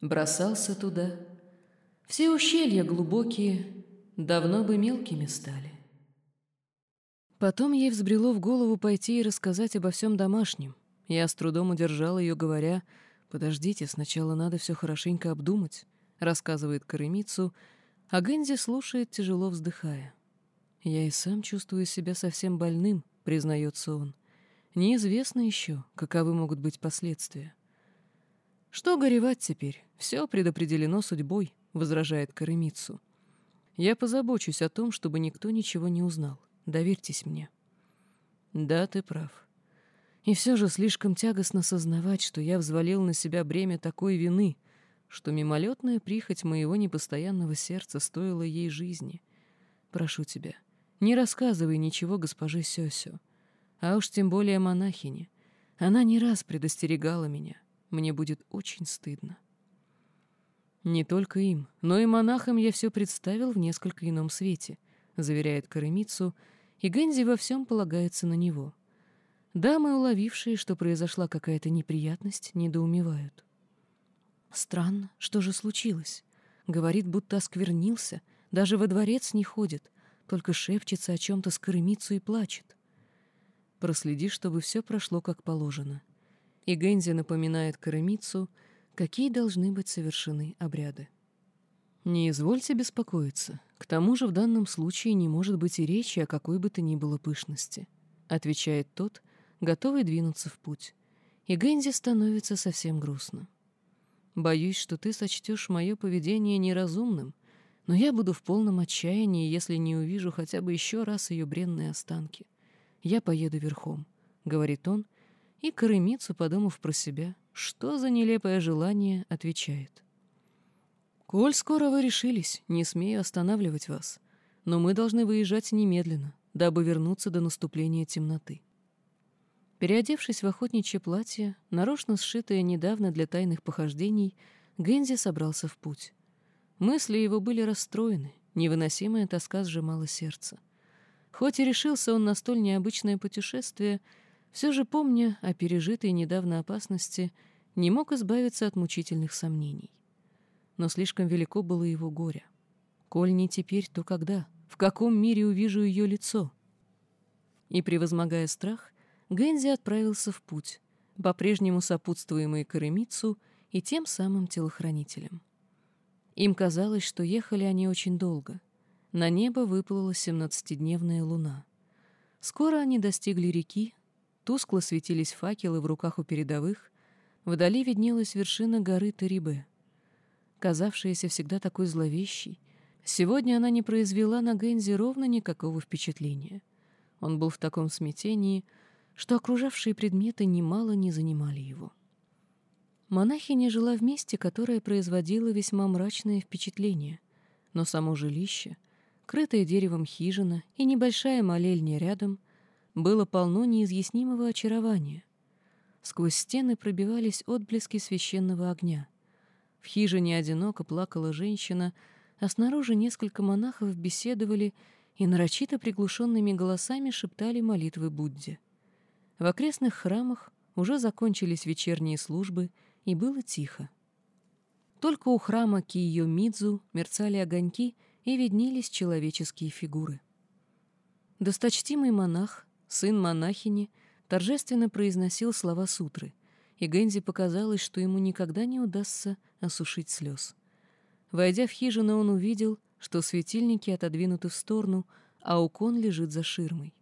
бросался туда, все ущелья глубокие давно бы мелкими стали. Потом ей взбрело в голову пойти и рассказать обо всем домашнем. Я с трудом удержал ее, говоря, «Подождите, сначала надо все хорошенько обдумать», — рассказывает Каремицу, а Гэнзи слушает, тяжело вздыхая. «Я и сам чувствую себя совсем больным», — признается он. Неизвестно еще, каковы могут быть последствия. «Что горевать теперь? Все предопределено судьбой», — возражает Каремицу. «Я позабочусь о том, чтобы никто ничего не узнал. Доверьтесь мне». «Да, ты прав. И все же слишком тягостно сознавать, что я взвалил на себя бремя такой вины, что мимолетная прихоть моего непостоянного сердца стоила ей жизни. Прошу тебя, не рассказывай ничего госпоже Сёсю а уж тем более монахине. Она не раз предостерегала меня. Мне будет очень стыдно. Не только им, но и монахам я все представил в несколько ином свете, заверяет Каремицу, и Гэнзи во всем полагается на него. Дамы, уловившие, что произошла какая-то неприятность, недоумевают. Странно, что же случилось? Говорит, будто осквернился, даже во дворец не ходит, только шепчется о чем-то с Каремицу и плачет. Проследи, чтобы все прошло как положено. И Гензи напоминает Карамицу, какие должны быть совершены обряды. Не извольте беспокоиться. К тому же в данном случае не может быть и речи о какой бы то ни было пышности, отвечает тот, готовый двинуться в путь. И Гензи становится совсем грустно. Боюсь, что ты сочтешь мое поведение неразумным, но я буду в полном отчаянии, если не увижу хотя бы еще раз ее бренные останки я поеду верхом», — говорит он, и Каремицу, подумав про себя, что за нелепое желание, отвечает. «Коль скоро вы решились, не смею останавливать вас, но мы должны выезжать немедленно, дабы вернуться до наступления темноты». Переодевшись в охотничье платье, нарочно сшитое недавно для тайных похождений, Гензи собрался в путь. Мысли его были расстроены, невыносимая тоска сжимала сердце. Хоть и решился он на столь необычное путешествие, все же, помня о пережитой недавно опасности, не мог избавиться от мучительных сомнений. Но слишком велико было его горе. Коль не теперь, то когда? В каком мире увижу ее лицо? И, превозмогая страх, Гэнзи отправился в путь, по-прежнему сопутствуемый Каремицу и тем самым телохранителем. Им казалось, что ехали они очень долго. На небо выплыла семнадцатидневная луна. Скоро они достигли реки, тускло светились факелы в руках у передовых, вдали виднелась вершина горы Тарибе. Казавшаяся всегда такой зловещей, сегодня она не произвела на Гензи ровно никакого впечатления. Он был в таком смятении, что окружавшие предметы немало не занимали его. Монахиня жила в месте, которое производило весьма мрачное впечатление, но само жилище, крытая деревом хижина и небольшая молельня рядом, было полно неизъяснимого очарования. Сквозь стены пробивались отблески священного огня. В хижине одиноко плакала женщина, а снаружи несколько монахов беседовали и нарочито приглушенными голосами шептали молитвы Будде. В окрестных храмах уже закончились вечерние службы — и было тихо. Только у храма Киё-Мидзу мерцали огоньки и виднелись человеческие фигуры. Досточтимый монах, сын монахини, торжественно произносил слова сутры, и Гэнзи показалось, что ему никогда не удастся осушить слез. Войдя в хижину, он увидел, что светильники отодвинуты в сторону, а Укон лежит за ширмой.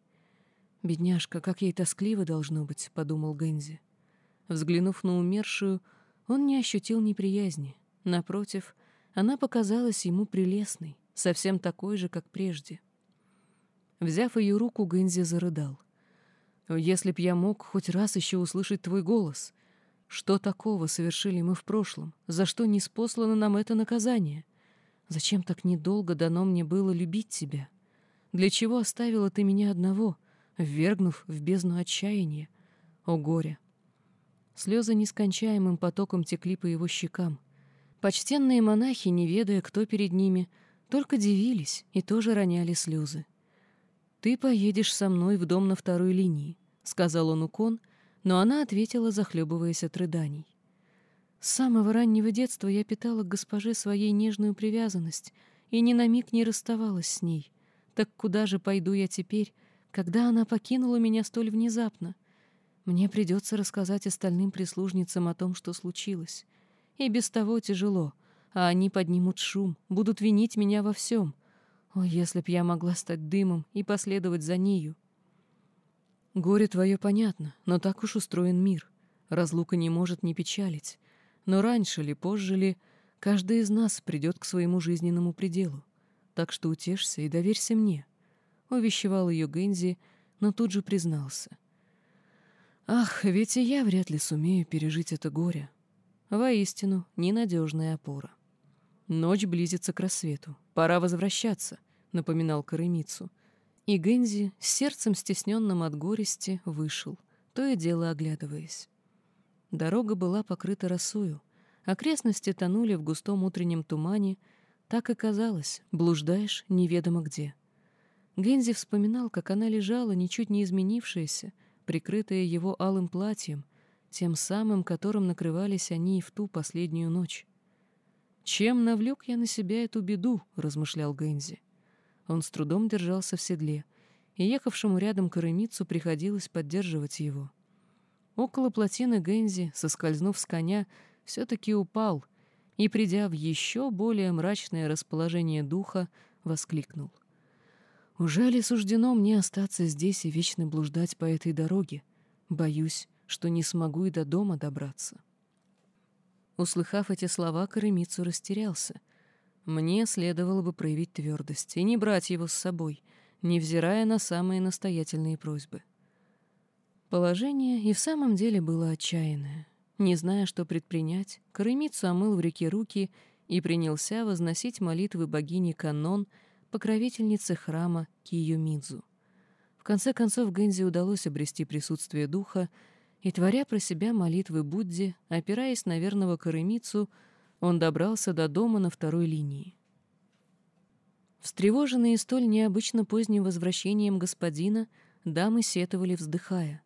«Бедняжка, как ей тоскливо должно быть», — подумал Гэнзи. Взглянув на умершую, он не ощутил неприязни. Напротив, она показалась ему прелестной, совсем такой же, как прежде. Взяв ее руку, Гэнзи зарыдал. «Если б я мог хоть раз еще услышать твой голос. Что такого совершили мы в прошлом? За что не спослано нам это наказание? Зачем так недолго дано мне было любить тебя? Для чего оставила ты меня одного, ввергнув в бездну отчаяния? О горе! Слезы нескончаемым потоком текли по его щекам. Почтенные монахи, не ведая, кто перед ними, только дивились и тоже роняли слезы. «Ты поедешь со мной в дом на второй линии», — сказал он Укон, но она ответила, захлебываясь от рыданий. «С самого раннего детства я питала к госпоже своей нежную привязанность и ни на миг не расставалась с ней. Так куда же пойду я теперь, когда она покинула меня столь внезапно?» Мне придется рассказать остальным прислужницам о том, что случилось. И без того тяжело, а они поднимут шум, будут винить меня во всем. О, если б я могла стать дымом и последовать за нею. Горе твое понятно, но так уж устроен мир. Разлука не может не печалить. Но раньше ли, позже ли, каждый из нас придет к своему жизненному пределу. Так что утешься и доверься мне. Увещевал ее Гензи, но тут же признался — Ах, ведь и я вряд ли сумею пережить это горе. Воистину, ненадежная опора. Ночь близится к рассвету. Пора возвращаться, напоминал Каремицу. И Гензи, с сердцем стесненным от горести, вышел, то и дело оглядываясь. Дорога была покрыта росою, окрестности тонули в густом утреннем тумане, так и казалось, блуждаешь неведомо где. Гензи вспоминал, как она лежала, ничуть не изменившаяся, прикрытая его алым платьем, тем самым, которым накрывались они и в ту последнюю ночь. «Чем навлек я на себя эту беду?» — размышлял Гэнзи. Он с трудом держался в седле, и ехавшему рядом Каремицу приходилось поддерживать его. Около плотины Гэнзи, соскользнув с коня, все-таки упал и, придя в еще более мрачное расположение духа, воскликнул — уже ли суждено мне остаться здесь и вечно блуждать по этой дороге? Боюсь, что не смогу и до дома добраться. Услыхав эти слова, Каремицу растерялся. Мне следовало бы проявить твердость и не брать его с собой, невзирая на самые настоятельные просьбы. Положение и в самом деле было отчаянное. Не зная, что предпринять, Каремицу омыл в реке руки и принялся возносить молитвы богини Канон — покровительнице храма Киюмидзу. В конце концов Гэнзи удалось обрести присутствие духа, и, творя про себя молитвы Будде, опираясь на верного Каремицу, он добрался до дома на второй линии. Встревоженные столь необычно поздним возвращением господина, дамы сетовали, вздыхая.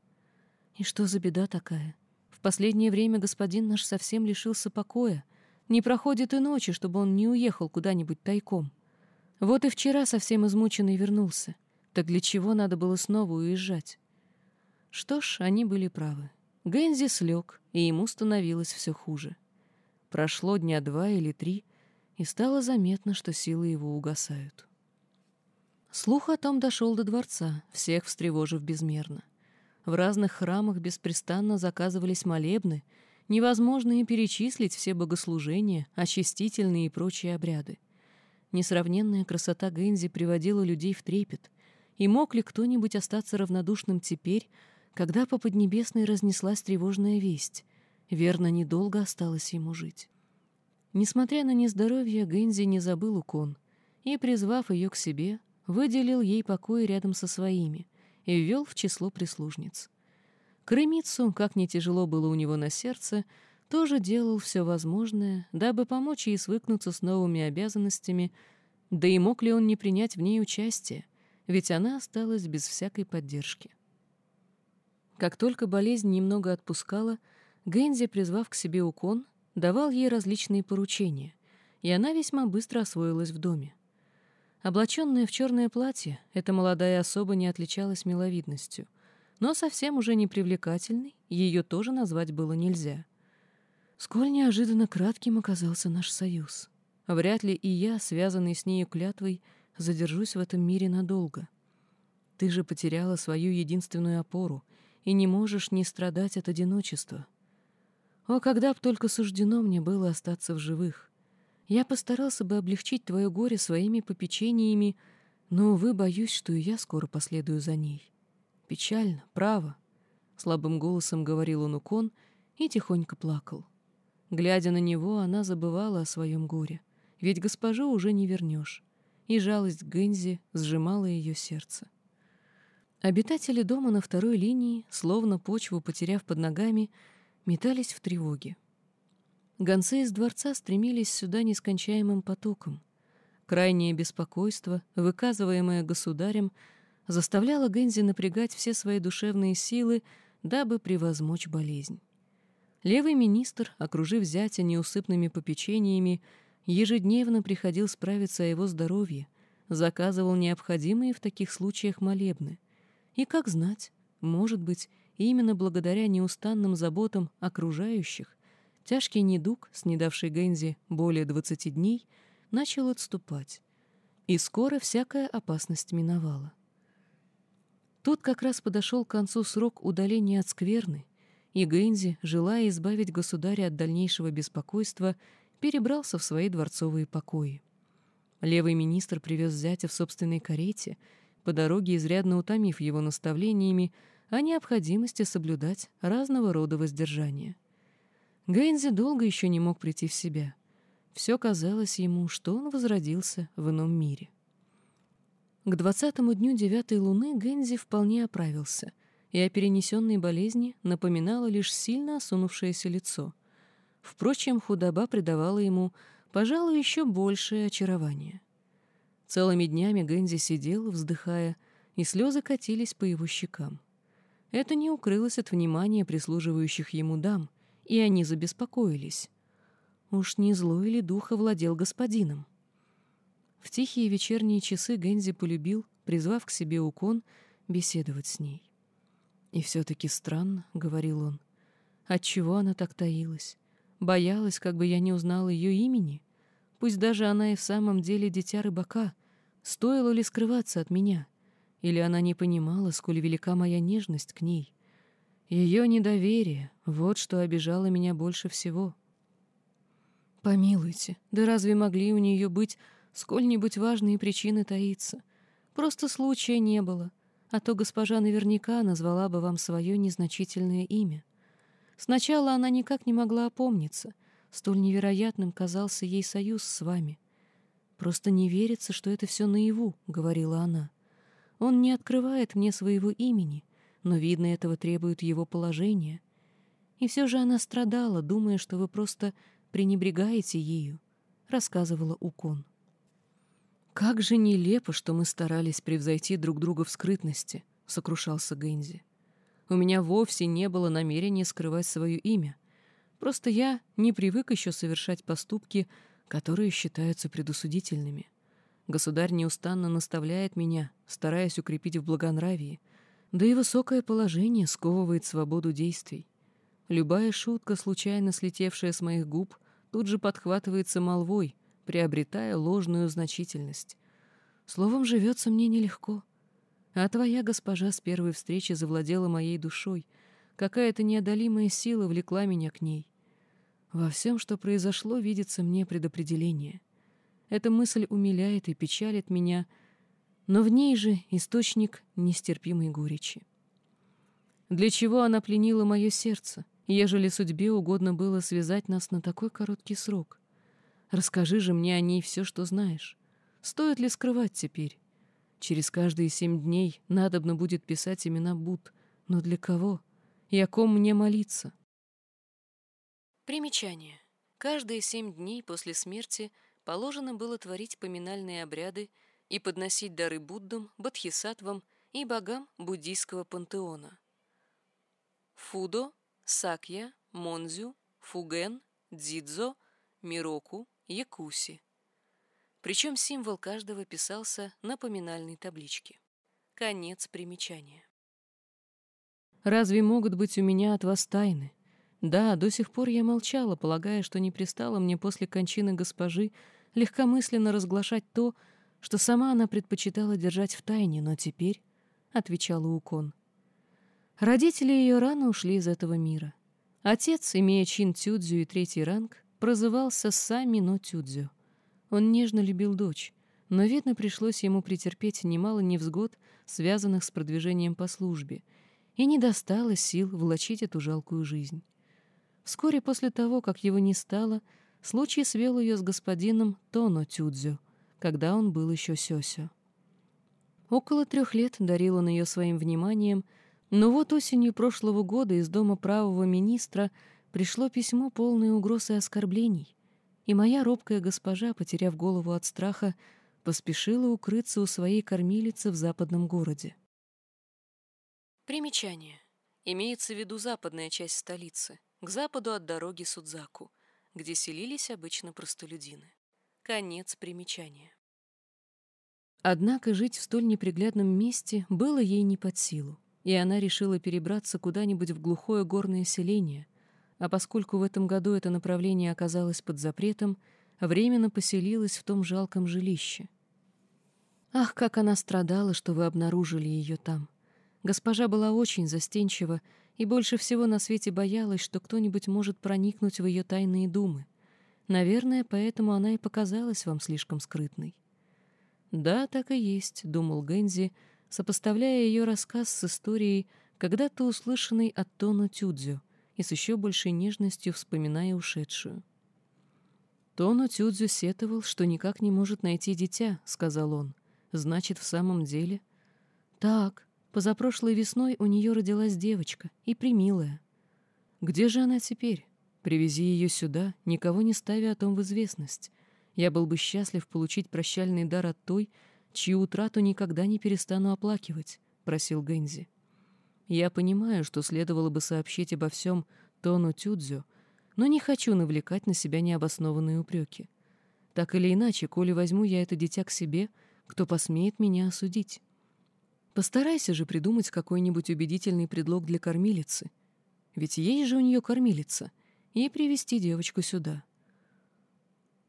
«И что за беда такая? В последнее время господин наш совсем лишился покоя. Не проходит и ночи, чтобы он не уехал куда-нибудь тайком. Вот и вчера совсем измученный вернулся. Так для чего надо было снова уезжать? Что ж, они были правы. Гэнзи слег, и ему становилось все хуже. Прошло дня два или три, и стало заметно, что силы его угасают. Слух о том дошел до дворца, всех встревожив безмерно. В разных храмах беспрестанно заказывались молебны, невозможно и перечислить все богослужения, очистительные и прочие обряды. Несравненная красота Гэнзи приводила людей в трепет, и мог ли кто-нибудь остаться равнодушным теперь, когда по Поднебесной разнеслась тревожная весть? Верно, недолго осталось ему жить. Несмотря на нездоровье, Гэнзи не забыл Укон и, призвав ее к себе, выделил ей покой рядом со своими и ввел в число прислужниц. Крымицу, как не тяжело было у него на сердце, тоже делал все возможное, дабы помочь ей свыкнуться с новыми обязанностями, да и мог ли он не принять в ней участие, ведь она осталась без всякой поддержки. Как только болезнь немного отпускала, Гэнзи, призвав к себе Укон, давал ей различные поручения, и она весьма быстро освоилась в доме. Облаченная в черное платье, эта молодая особа не отличалась миловидностью, но совсем уже не привлекательной, ее тоже назвать было нельзя. Сколь неожиданно кратким оказался наш союз. Вряд ли и я, связанный с нею клятвой, задержусь в этом мире надолго. Ты же потеряла свою единственную опору и не можешь не страдать от одиночества. О, когда б только суждено мне было остаться в живых. Я постарался бы облегчить твое горе своими попечениями, но, увы, боюсь, что и я скоро последую за ней. Печально, право, — слабым голосом говорил он Укон и тихонько плакал. Глядя на него, она забывала о своем горе, ведь госпожу уже не вернешь, и жалость Гэнзи сжимала ее сердце. Обитатели дома на второй линии, словно почву потеряв под ногами, метались в тревоге. Гонцы из дворца стремились сюда нескончаемым потоком. Крайнее беспокойство, выказываемое государем, заставляло Гэнзи напрягать все свои душевные силы, дабы превозмочь болезнь. Левый министр, окружив зятя неусыпными попечениями, ежедневно приходил справиться о его здоровье, заказывал необходимые в таких случаях молебны. И, как знать, может быть, именно благодаря неустанным заботам окружающих, тяжкий недуг, снедавший Гензи более двадцати дней, начал отступать, и скоро всякая опасность миновала. Тут как раз подошел к концу срок удаления от скверны, и Гэнзи, желая избавить государя от дальнейшего беспокойства, перебрался в свои дворцовые покои. Левый министр привез зятя в собственной карете, по дороге изрядно утомив его наставлениями о необходимости соблюдать разного рода воздержания. Гэнзи долго еще не мог прийти в себя. Все казалось ему, что он возродился в ином мире. К двадцатому дню девятой луны Гэнзи вполне оправился — и о перенесенной болезни напоминало лишь сильно осунувшееся лицо. Впрочем, худоба придавала ему, пожалуй, еще большее очарование. Целыми днями Гэнзи сидел, вздыхая, и слезы катились по его щекам. Это не укрылось от внимания прислуживающих ему дам, и они забеспокоились. Уж не злой ли дух овладел господином? В тихие вечерние часы Гэнзи полюбил, призвав к себе Укон, беседовать с ней. «И все-таки странно», — говорил он. «Отчего она так таилась? Боялась, как бы я не узнал ее имени? Пусть даже она и в самом деле дитя рыбака. Стоило ли скрываться от меня? Или она не понимала, сколь велика моя нежность к ней? Ее недоверие — вот что обижало меня больше всего». «Помилуйте, да разве могли у нее быть сколь-нибудь важные причины таиться? Просто случая не было» а то госпожа наверняка назвала бы вам свое незначительное имя. Сначала она никак не могла опомниться, столь невероятным казался ей союз с вами. «Просто не верится, что это все наяву», — говорила она. «Он не открывает мне своего имени, но, видно, этого требует его положение. И все же она страдала, думая, что вы просто пренебрегаете ею», — рассказывала Укон. «Как же нелепо, что мы старались превзойти друг друга в скрытности», — сокрушался Гэнзи. «У меня вовсе не было намерения скрывать свое имя. Просто я не привык еще совершать поступки, которые считаются предусудительными. Государь неустанно наставляет меня, стараясь укрепить в благонравии, да и высокое положение сковывает свободу действий. Любая шутка, случайно слетевшая с моих губ, тут же подхватывается молвой, приобретая ложную значительность. Словом, живется мне нелегко. А твоя госпожа с первой встречи завладела моей душой. Какая-то неодолимая сила влекла меня к ней. Во всем, что произошло, видится мне предопределение. Эта мысль умиляет и печалит меня, но в ней же источник нестерпимой горечи. Для чего она пленила мое сердце, ежели судьбе угодно было связать нас на такой короткий срок? Расскажи же мне о ней все, что знаешь. Стоит ли скрывать теперь? Через каждые семь дней надобно будет писать имена Буд. Но для кого? И о ком мне молиться? Примечание. Каждые семь дней после смерти положено было творить поминальные обряды и подносить дары Буддам, Бодхисаттвам и богам буддийского пантеона. Фудо, Сакья, Монзю, Фуген, Дзидзо, Мироку, Якуси причем символ каждого писался на поминальной табличке. Конец примечания. «Разве могут быть у меня от вас тайны? Да, до сих пор я молчала, полагая, что не пристало мне после кончины госпожи легкомысленно разглашать то, что сама она предпочитала держать в тайне, но теперь, — отвечала Укон, — родители ее рано ушли из этого мира. Отец, имея чин Тюдзю и третий ранг, прозывался Сами Тюдзю — он нежно любил дочь, но, видно, пришлось ему претерпеть немало невзгод, связанных с продвижением по службе, и не достало сил влачить эту жалкую жизнь. Вскоре после того, как его не стало, случай свел ее с господином Тоно Тюдзю, когда он был еще сёсё. Около трех лет дарил он ее своим вниманием, но вот осенью прошлого года из дома правого министра пришло письмо, полное угроз и оскорблений и моя робкая госпожа, потеряв голову от страха, поспешила укрыться у своей кормилицы в западном городе. Примечание. Имеется в виду западная часть столицы, к западу от дороги Судзаку, где селились обычно простолюдины. Конец примечания. Однако жить в столь неприглядном месте было ей не под силу, и она решила перебраться куда-нибудь в глухое горное селение, а поскольку в этом году это направление оказалось под запретом, временно поселилась в том жалком жилище. Ах, как она страдала, что вы обнаружили ее там. Госпожа была очень застенчива и больше всего на свете боялась, что кто-нибудь может проникнуть в ее тайные думы. Наверное, поэтому она и показалась вам слишком скрытной. «Да, так и есть», — думал Гэнзи, сопоставляя ее рассказ с историей, когда-то услышанной от Тону Тюдзю, и с еще большей нежностью вспоминая ушедшую. Тону Тюдзю сетовал, что никак не может найти дитя, — сказал он. Значит, в самом деле... Так, позапрошлой весной у нее родилась девочка, и примилая. Где же она теперь? Привези ее сюда, никого не ставя о том в известность. Я был бы счастлив получить прощальный дар от той, чью утрату никогда не перестану оплакивать, — просил Гэнзи. Я понимаю, что следовало бы сообщить обо всем Тону Тюдзю, но не хочу навлекать на себя необоснованные упреки. Так или иначе, коли возьму я это дитя к себе, кто посмеет меня осудить? Постарайся же придумать какой-нибудь убедительный предлог для кормилицы. Ведь есть же у нее кормилица. И привести девочку сюда.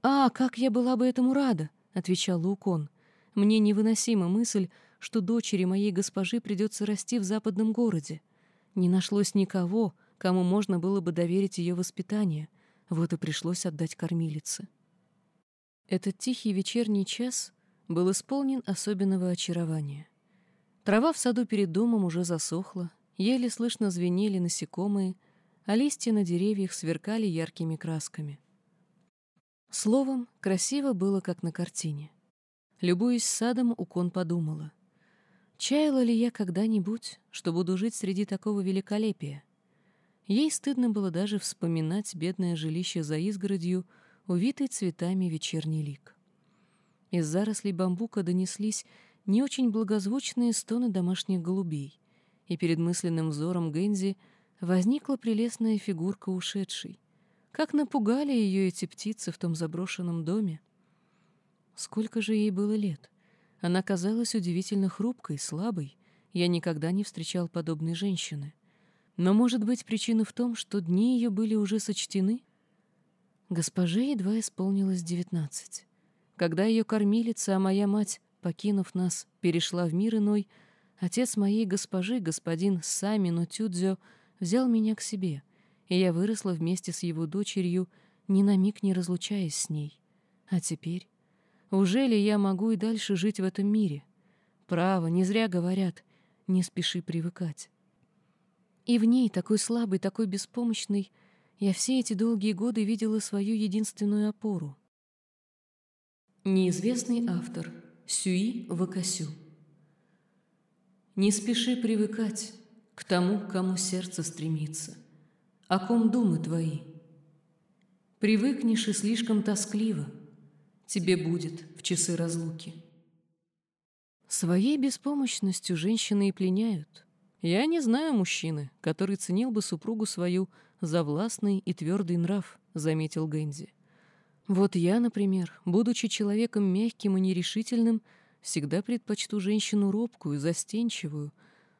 «А, как я была бы этому рада!» — отвечал Лукон. «Мне невыносима мысль, что дочери моей госпожи придется расти в западном городе. Не нашлось никого, кому можно было бы доверить ее воспитание, вот и пришлось отдать кормилице. Этот тихий вечерний час был исполнен особенного очарования. Трава в саду перед домом уже засохла, еле слышно звенели насекомые, а листья на деревьях сверкали яркими красками. Словом, красиво было, как на картине. Любуясь садом, Укон подумала — Чаяла ли я когда-нибудь, что буду жить среди такого великолепия? Ей стыдно было даже вспоминать бедное жилище за изгородью, увитый цветами вечерний лик. Из зарослей бамбука донеслись не очень благозвучные стоны домашних голубей, и перед мысленным взором Гэнзи возникла прелестная фигурка ушедшей. Как напугали ее эти птицы в том заброшенном доме! Сколько же ей было лет? Она казалась удивительно хрупкой, слабой. Я никогда не встречал подобной женщины. Но, может быть, причина в том, что дни ее были уже сочтены? Госпоже едва исполнилось девятнадцать. Когда ее кормилица, а моя мать, покинув нас, перешла в мир иной, отец моей госпожи, господин Самино Тюдзё, взял меня к себе, и я выросла вместе с его дочерью, ни на миг не разлучаясь с ней. А теперь? Уже ли я могу и дальше жить в этом мире? Право, не зря говорят, не спеши привыкать. И в ней, такой слабой, такой беспомощной, я все эти долгие годы видела свою единственную опору. Неизвестный автор Сюи Вакасю Не спеши привыкать к тому, к кому сердце стремится, о ком думы твои. Привыкнешь и слишком тоскливо тебе будет в часы разлуки. Своей беспомощностью женщины и пленяют. Я не знаю мужчины, который ценил бы супругу свою за властный и твердый нрав, заметил Гэнзи. Вот я, например, будучи человеком мягким и нерешительным, всегда предпочту женщину робкую, застенчивую,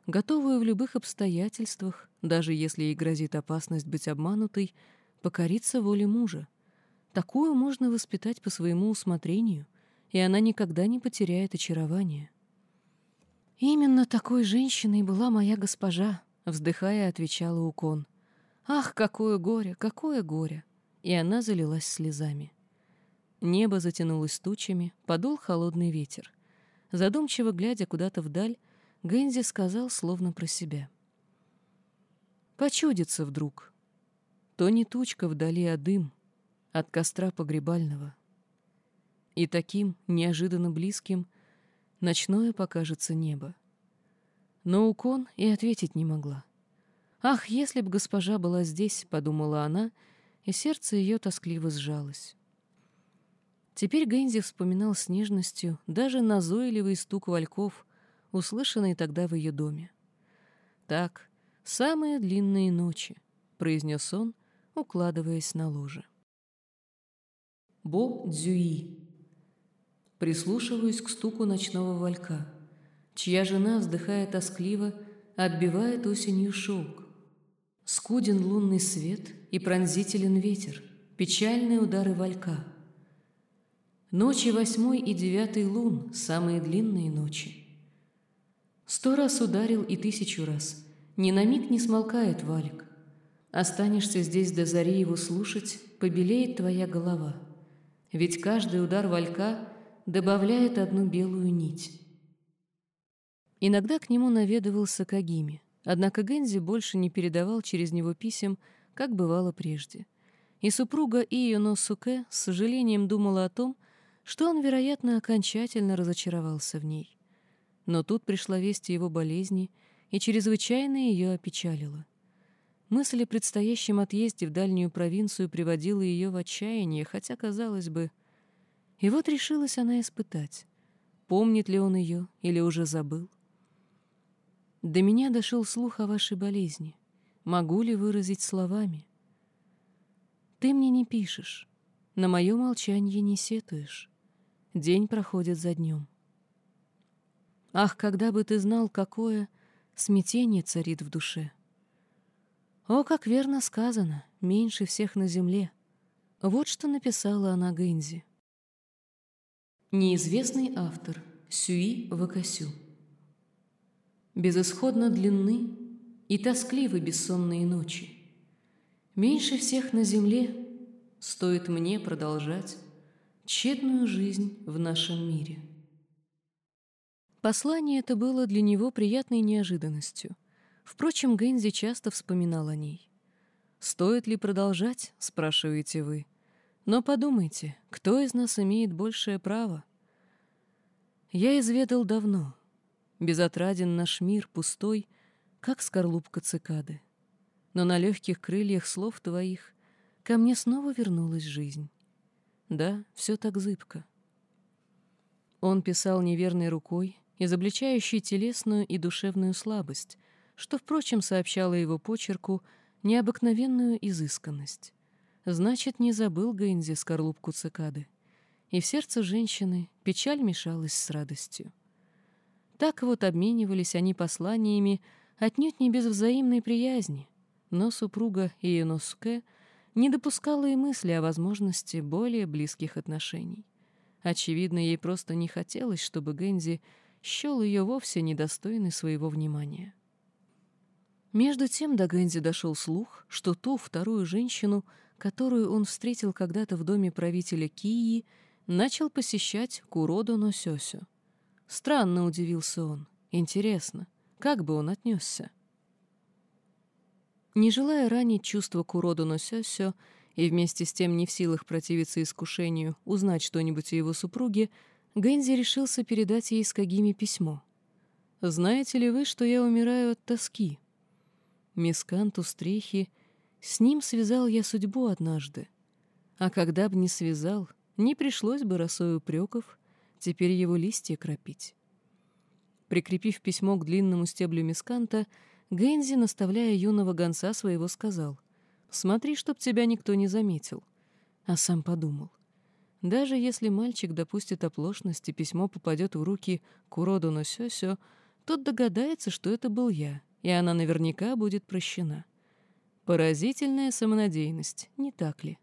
готовую в любых обстоятельствах, даже если ей грозит опасность быть обманутой, покориться воле мужа. Такую можно воспитать по своему усмотрению, и она никогда не потеряет очарования. «Именно такой женщиной была моя госпожа», — вздыхая, отвечала Укон. Ах, какое горе, какое горе! И она залилась слезами. Небо затянулось тучами, подул холодный ветер. Задумчиво глядя куда-то вдаль, Гэнзи сказал словно про себя. Почудится вдруг. То не тучка вдали, а дым от костра погребального. И таким, неожиданно близким, ночное покажется небо. Но Укон и ответить не могла. «Ах, если б госпожа была здесь!» — подумала она, и сердце ее тоскливо сжалось. Теперь Гэнзи вспоминал с нежностью даже назойливый стук вальков, услышанный тогда в ее доме. «Так, самые длинные ночи», — произнес он, укладываясь на ложе. Бо Дзюи. Прислушиваюсь к стуку ночного валька, чья жена, вздыхая тоскливо, отбивает осенью шелк. Скуден лунный свет и пронзителен ветер, печальные удары валька. Ночи восьмой и девятый лун — самые длинные ночи. Сто раз ударил и тысячу раз, ни на миг не смолкает валик. Останешься здесь до зари его слушать, побелеет твоя голова. Ведь каждый удар валька добавляет одну белую нить. Иногда к нему наведывался Кагими — Однако Гензи больше не передавал через него писем, как бывало прежде. И супруга Ионо Суке с сожалением думала о том, что он, вероятно, окончательно разочаровался в ней. Но тут пришла весть о его болезни, и чрезвычайно ее опечалила. Мысль о предстоящем отъезде в дальнюю провинцию приводила ее в отчаяние, хотя, казалось бы... И вот решилась она испытать, помнит ли он ее или уже забыл. До меня дошел слух о вашей болезни. Могу ли выразить словами? Ты мне не пишешь, на мое молчание не сетуешь. День проходит за днем. Ах, когда бы ты знал, какое смятение царит в душе. О, как верно сказано, меньше всех на земле. Вот что написала она Гэнзи. Неизвестный автор Сюи Вакасю безысходно длинны и тоскливы бессонные ночи. Меньше всех на земле стоит мне продолжать тщетную жизнь в нашем мире. Послание это было для него приятной неожиданностью. Впрочем, Гэнзи часто вспоминал о ней. «Стоит ли продолжать?» — спрашиваете вы. Но подумайте, кто из нас имеет большее право? Я изведал давно — Безотраден наш мир пустой, как скорлупка цикады. Но на легких крыльях слов твоих ко мне снова вернулась жизнь. Да, все так зыбко. Он писал неверной рукой, изобличающей телесную и душевную слабость, что, впрочем, сообщало его почерку необыкновенную изысканность. Значит, не забыл Гэнзи скорлупку цикады. И в сердце женщины печаль мешалась с радостью. Так вот обменивались они посланиями, отнюдь не без взаимной приязни, но супруга Иеноске не допускала и мысли о возможности более близких отношений. Очевидно, ей просто не хотелось, чтобы Гэнзи счел ее вовсе недостойной своего внимания. Между тем до Гэнзи дошел слух, что ту вторую женщину, которую он встретил когда-то в доме правителя Кии, начал посещать Куродо Носёсю. Странно удивился он. Интересно, как бы он отнесся? Не желая ранить чувство Куродо Носёсю и вместе с тем не в силах противиться искушению узнать что-нибудь о его супруге, Гэнзи решился передать ей с Кагими письмо. «Знаете ли вы, что я умираю от тоски?» Мисканту стрехи, с ним связал я судьбу однажды. А когда б не связал, не пришлось бы росой упреков, теперь его листья кропить. Прикрепив письмо к длинному стеблю мисканта, Гэнзи, наставляя юного гонца своего, сказал, «Смотри, чтоб тебя никто не заметил». А сам подумал, даже если мальчик допустит оплошность и письмо попадет в руки Куроду Носёсё, тот догадается, что это был я, и она наверняка будет прощена. Поразительная самонадеянность, не так ли?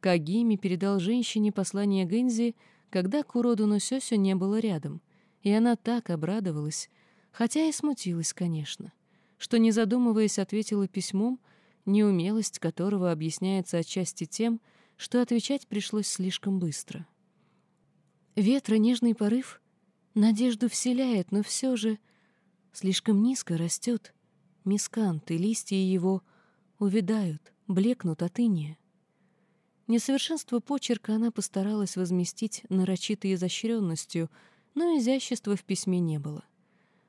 Кагими передал женщине послание Гэнзи, когда Куроду Носёсё не было рядом, и она так обрадовалась, хотя и смутилась, конечно, что, не задумываясь, ответила письмом, неумелость которого объясняется отчасти тем, что отвечать пришлось слишком быстро. Ветра нежный порыв надежду вселяет, но все же слишком низко растет. Мискант и листья его увядают, блекнут от иния. Несовершенство почерка она постаралась возместить нарочитой изощренностью, но изящества в письме не было.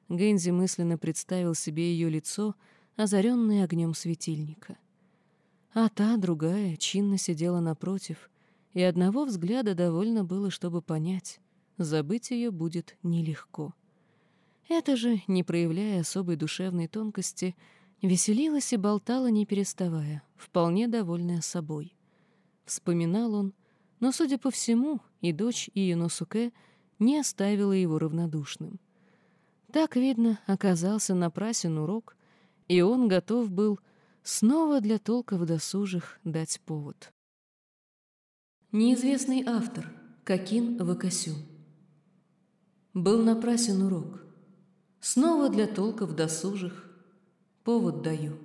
Гэнзи мысленно представил себе ее лицо, озаренное огнем светильника. А та, другая, чинно сидела напротив, и одного взгляда довольно было, чтобы понять, забыть ее будет нелегко. Это же, не проявляя особой душевной тонкости, веселилась и болтала, не переставая, вполне довольная собой. Вспоминал он, но, судя по всему, и дочь Иеносуке не оставила его равнодушным. Так, видно, оказался напрасен урок, и он готов был снова для толка в досужих дать повод. Неизвестный автор Какин Вакасю Был напрасен урок. Снова для толка в досужих повод даю.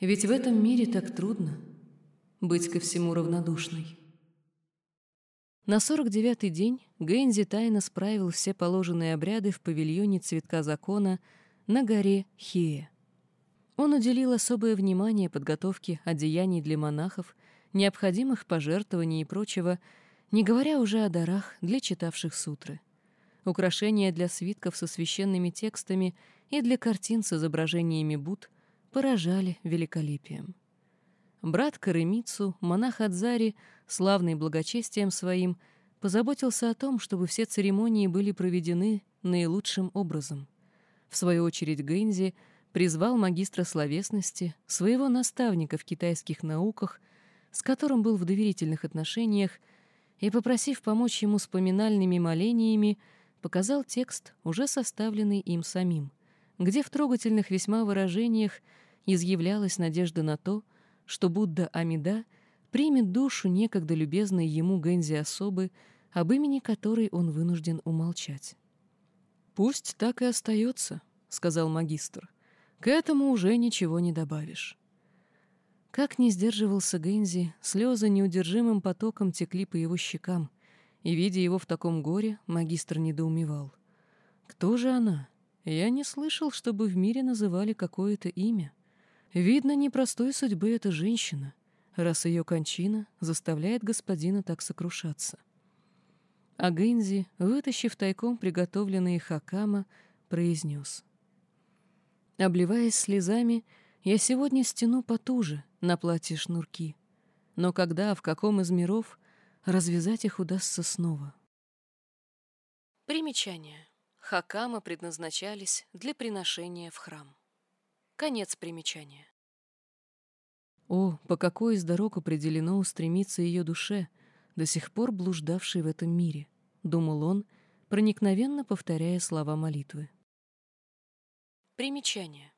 Ведь в этом мире так трудно быть ко всему равнодушной. На сорок девятый день Гэнзи тайно справил все положенные обряды в павильоне цветка закона на горе Хие. Он уделил особое внимание подготовке одеяний для монахов, необходимых пожертвований и прочего, не говоря уже о дарах для читавших сутры. Украшения для свитков со священными текстами и для картин с изображениями Буд поражали великолепием. Брат Каремицу, монах Адзари, славный благочестием своим, позаботился о том, чтобы все церемонии были проведены наилучшим образом. В свою очередь Гэнзи призвал магистра словесности, своего наставника в китайских науках, с которым был в доверительных отношениях, и, попросив помочь ему с поминальными молениями, показал текст, уже составленный им самим, где в трогательных весьма выражениях изъявлялась надежда на то, Будда Амида примет душу некогда любезной ему Гэнзи особы, об имени которой он вынужден умолчать. «Пусть так и остается», — сказал магистр. «К этому уже ничего не добавишь». Как не сдерживался Гэнзи, слезы неудержимым потоком текли по его щекам, и, видя его в таком горе, магистр недоумевал. «Кто же она? Я не слышал, чтобы в мире называли какое-то имя». Видно, непростой судьбы эта женщина, раз ее кончина заставляет господина так сокрушаться. А Гэнзи, вытащив тайком приготовленные хакама, произнес. Обливаясь слезами, я сегодня стяну потуже на платье шнурки. Но когда, в каком из миров, развязать их удастся снова? Примечание. Хакама предназначались для приношения в храм. Конец примечания. О, по какой из дорог определено устремиться ее душе, до сих пор блуждавшей в этом мире, думал он, проникновенно повторяя слова молитвы. Примечание.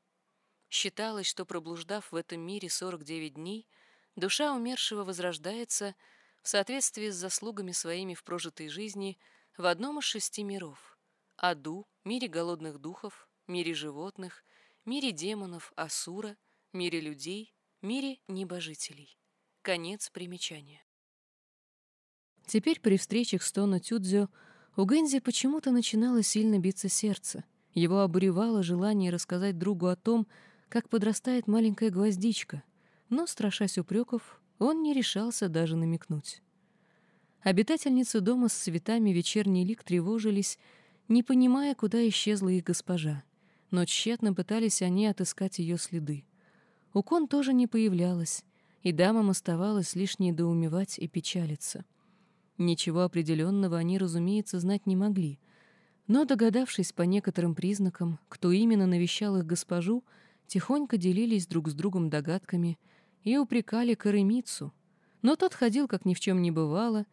Считалось, что проблуждав в этом мире 49 дней, душа умершего возрождается в соответствии с заслугами своими в прожитой жизни в одном из шести миров — аду, мире голодных духов, мире животных, мире демонов, асура, мире людей, мире небожителей. Конец примечания. Теперь при встречах с Тоно Тюдзё у Гэнзи почему-то начинало сильно биться сердце. Его обуревало желание рассказать другу о том, как подрастает маленькая гвоздичка, но, страшась упреков, он не решался даже намекнуть. Обитательницы дома с цветами вечерний лик тревожились, не понимая, куда исчезла их госпожа, но тщетно пытались они отыскать ее следы. Укон тоже не появлялась, и дамам оставалось лишь недоумевать и печалиться. Ничего определенного они, разумеется, знать не могли, но, догадавшись по некоторым признакам, кто именно навещал их госпожу, тихонько делились друг с другом догадками и упрекали Каремицу, но тот ходил, как ни в чем не бывало,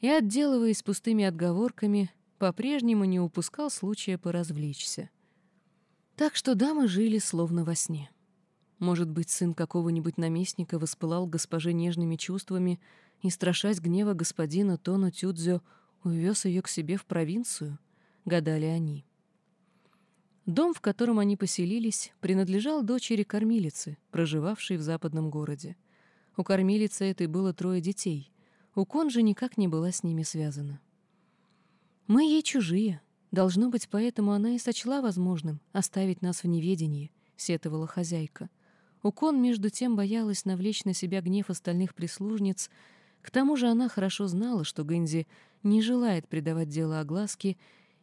и, отделываясь пустыми отговорками, по-прежнему не упускал случая поразвлечься. Так что дамы жили словно во сне. Может быть, сын какого-нибудь наместника воспылал госпоже нежными чувствами и, страшась гнева господина Тону Тюдзё, увез ее к себе в провинцию, гадали они. Дом, в котором они поселились, принадлежал дочери кормилицы, проживавшей в западном городе. У кормилицы этой было трое детей. У Кон же никак не была с ними связана. «Мы ей чужие. Должно быть, поэтому она и сочла возможным оставить нас в неведении», — сетовала хозяйка. Укон, между тем, боялась навлечь на себя гнев остальных прислужниц. К тому же она хорошо знала, что Гэнзи не желает придавать дело огласке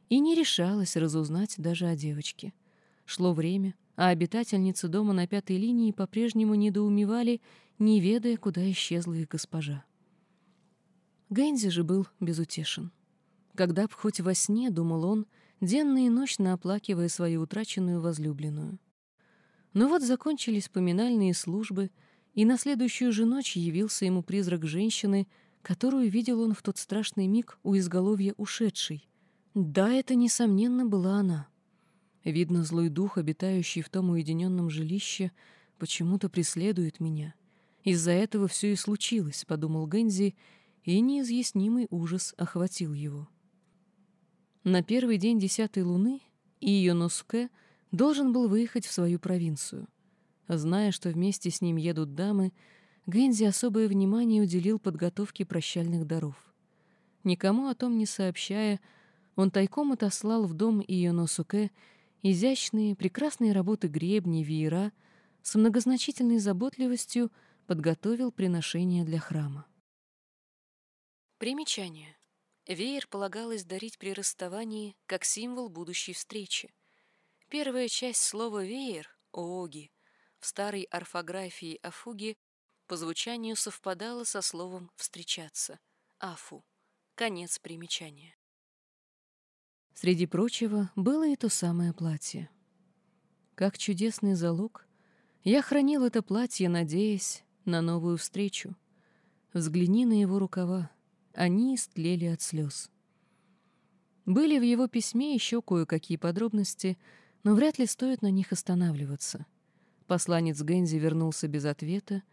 и не решалась разузнать даже о девочке. Шло время, а обитательницы дома на пятой линии по-прежнему недоумевали, не ведая, куда исчезла их госпожа. Гэнзи же был безутешен. Когда б хоть во сне, думал он, денно и ночно оплакивая свою утраченную возлюбленную. Но вот закончились поминальные службы, и на следующую же ночь явился ему призрак женщины, которую видел он в тот страшный миг у изголовья ушедшей. Да, это, несомненно, была она. Видно, злой дух, обитающий в том уединенном жилище, почему-то преследует меня. Из-за этого все и случилось, — подумал Гэнзи, и неизъяснимый ужас охватил его. На первый день десятой луны Ио Носке — должен был выехать в свою провинцию. Зная, что вместе с ним едут дамы, Гэнзи особое внимание уделил подготовке прощальных даров. Никому о том не сообщая, он тайком отослал в дом Ионосуке изящные, прекрасные работы гребни, веера, с многозначительной заботливостью подготовил приношения для храма. Примечание. Веер полагалось дарить при расставании как символ будущей встречи — Первая часть слова «веер» — «ооги» в старой орфографии афуги по звучанию совпадала со словом «встречаться» — «афу». Конец примечания. Среди прочего было и то самое платье. Как чудесный залог, я хранил это платье, надеясь на новую встречу. Взгляни на его рукава, они истлели от слез. Были в его письме еще кое-какие подробности — но вряд ли стоит на них останавливаться. Посланец Гэнзи вернулся без ответа,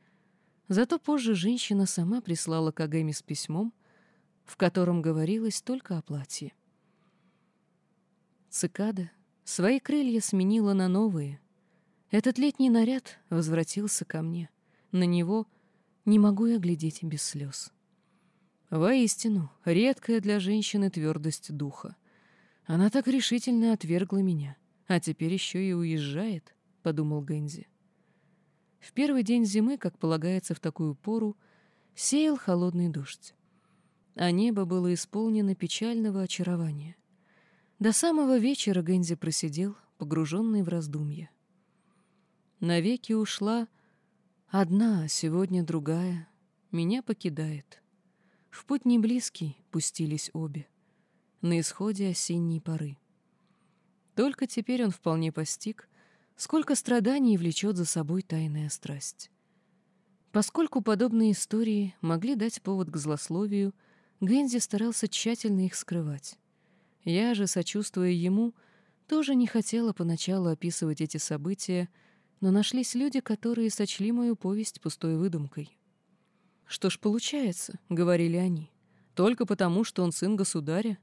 зато позже женщина сама прислала Кагэми с письмом, в котором говорилось только о платье. Цикада свои крылья сменила на новые. Этот летний наряд возвратился ко мне. На него не могу я глядеть без слез. Воистину, редкая для женщины твердость духа. Она так решительно отвергла меня. А теперь еще и уезжает, — подумал Гэнзи. В первый день зимы, как полагается в такую пору, сеял холодный дождь. А небо было исполнено печального очарования. До самого вечера Гэнзи просидел, погруженный в раздумья. Навеки ушла одна, а сегодня другая, меня покидает. В путь не близкий пустились обе, на исходе осенней поры. Только теперь он вполне постиг, сколько страданий влечет за собой тайная страсть. Поскольку подобные истории могли дать повод к злословию, Гэнзи старался тщательно их скрывать. Я же, сочувствуя ему, тоже не хотела поначалу описывать эти события, но нашлись люди, которые сочли мою повесть пустой выдумкой. Что ж получается, — говорили они, — только потому, что он сын государя?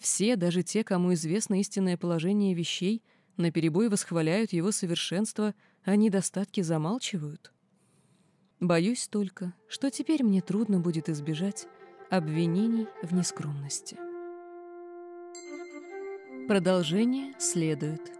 Все, даже те, кому известно истинное положение вещей, наперебой восхваляют его совершенство, а недостатки замалчивают. Боюсь только, что теперь мне трудно будет избежать обвинений в нескромности. Продолжение следует.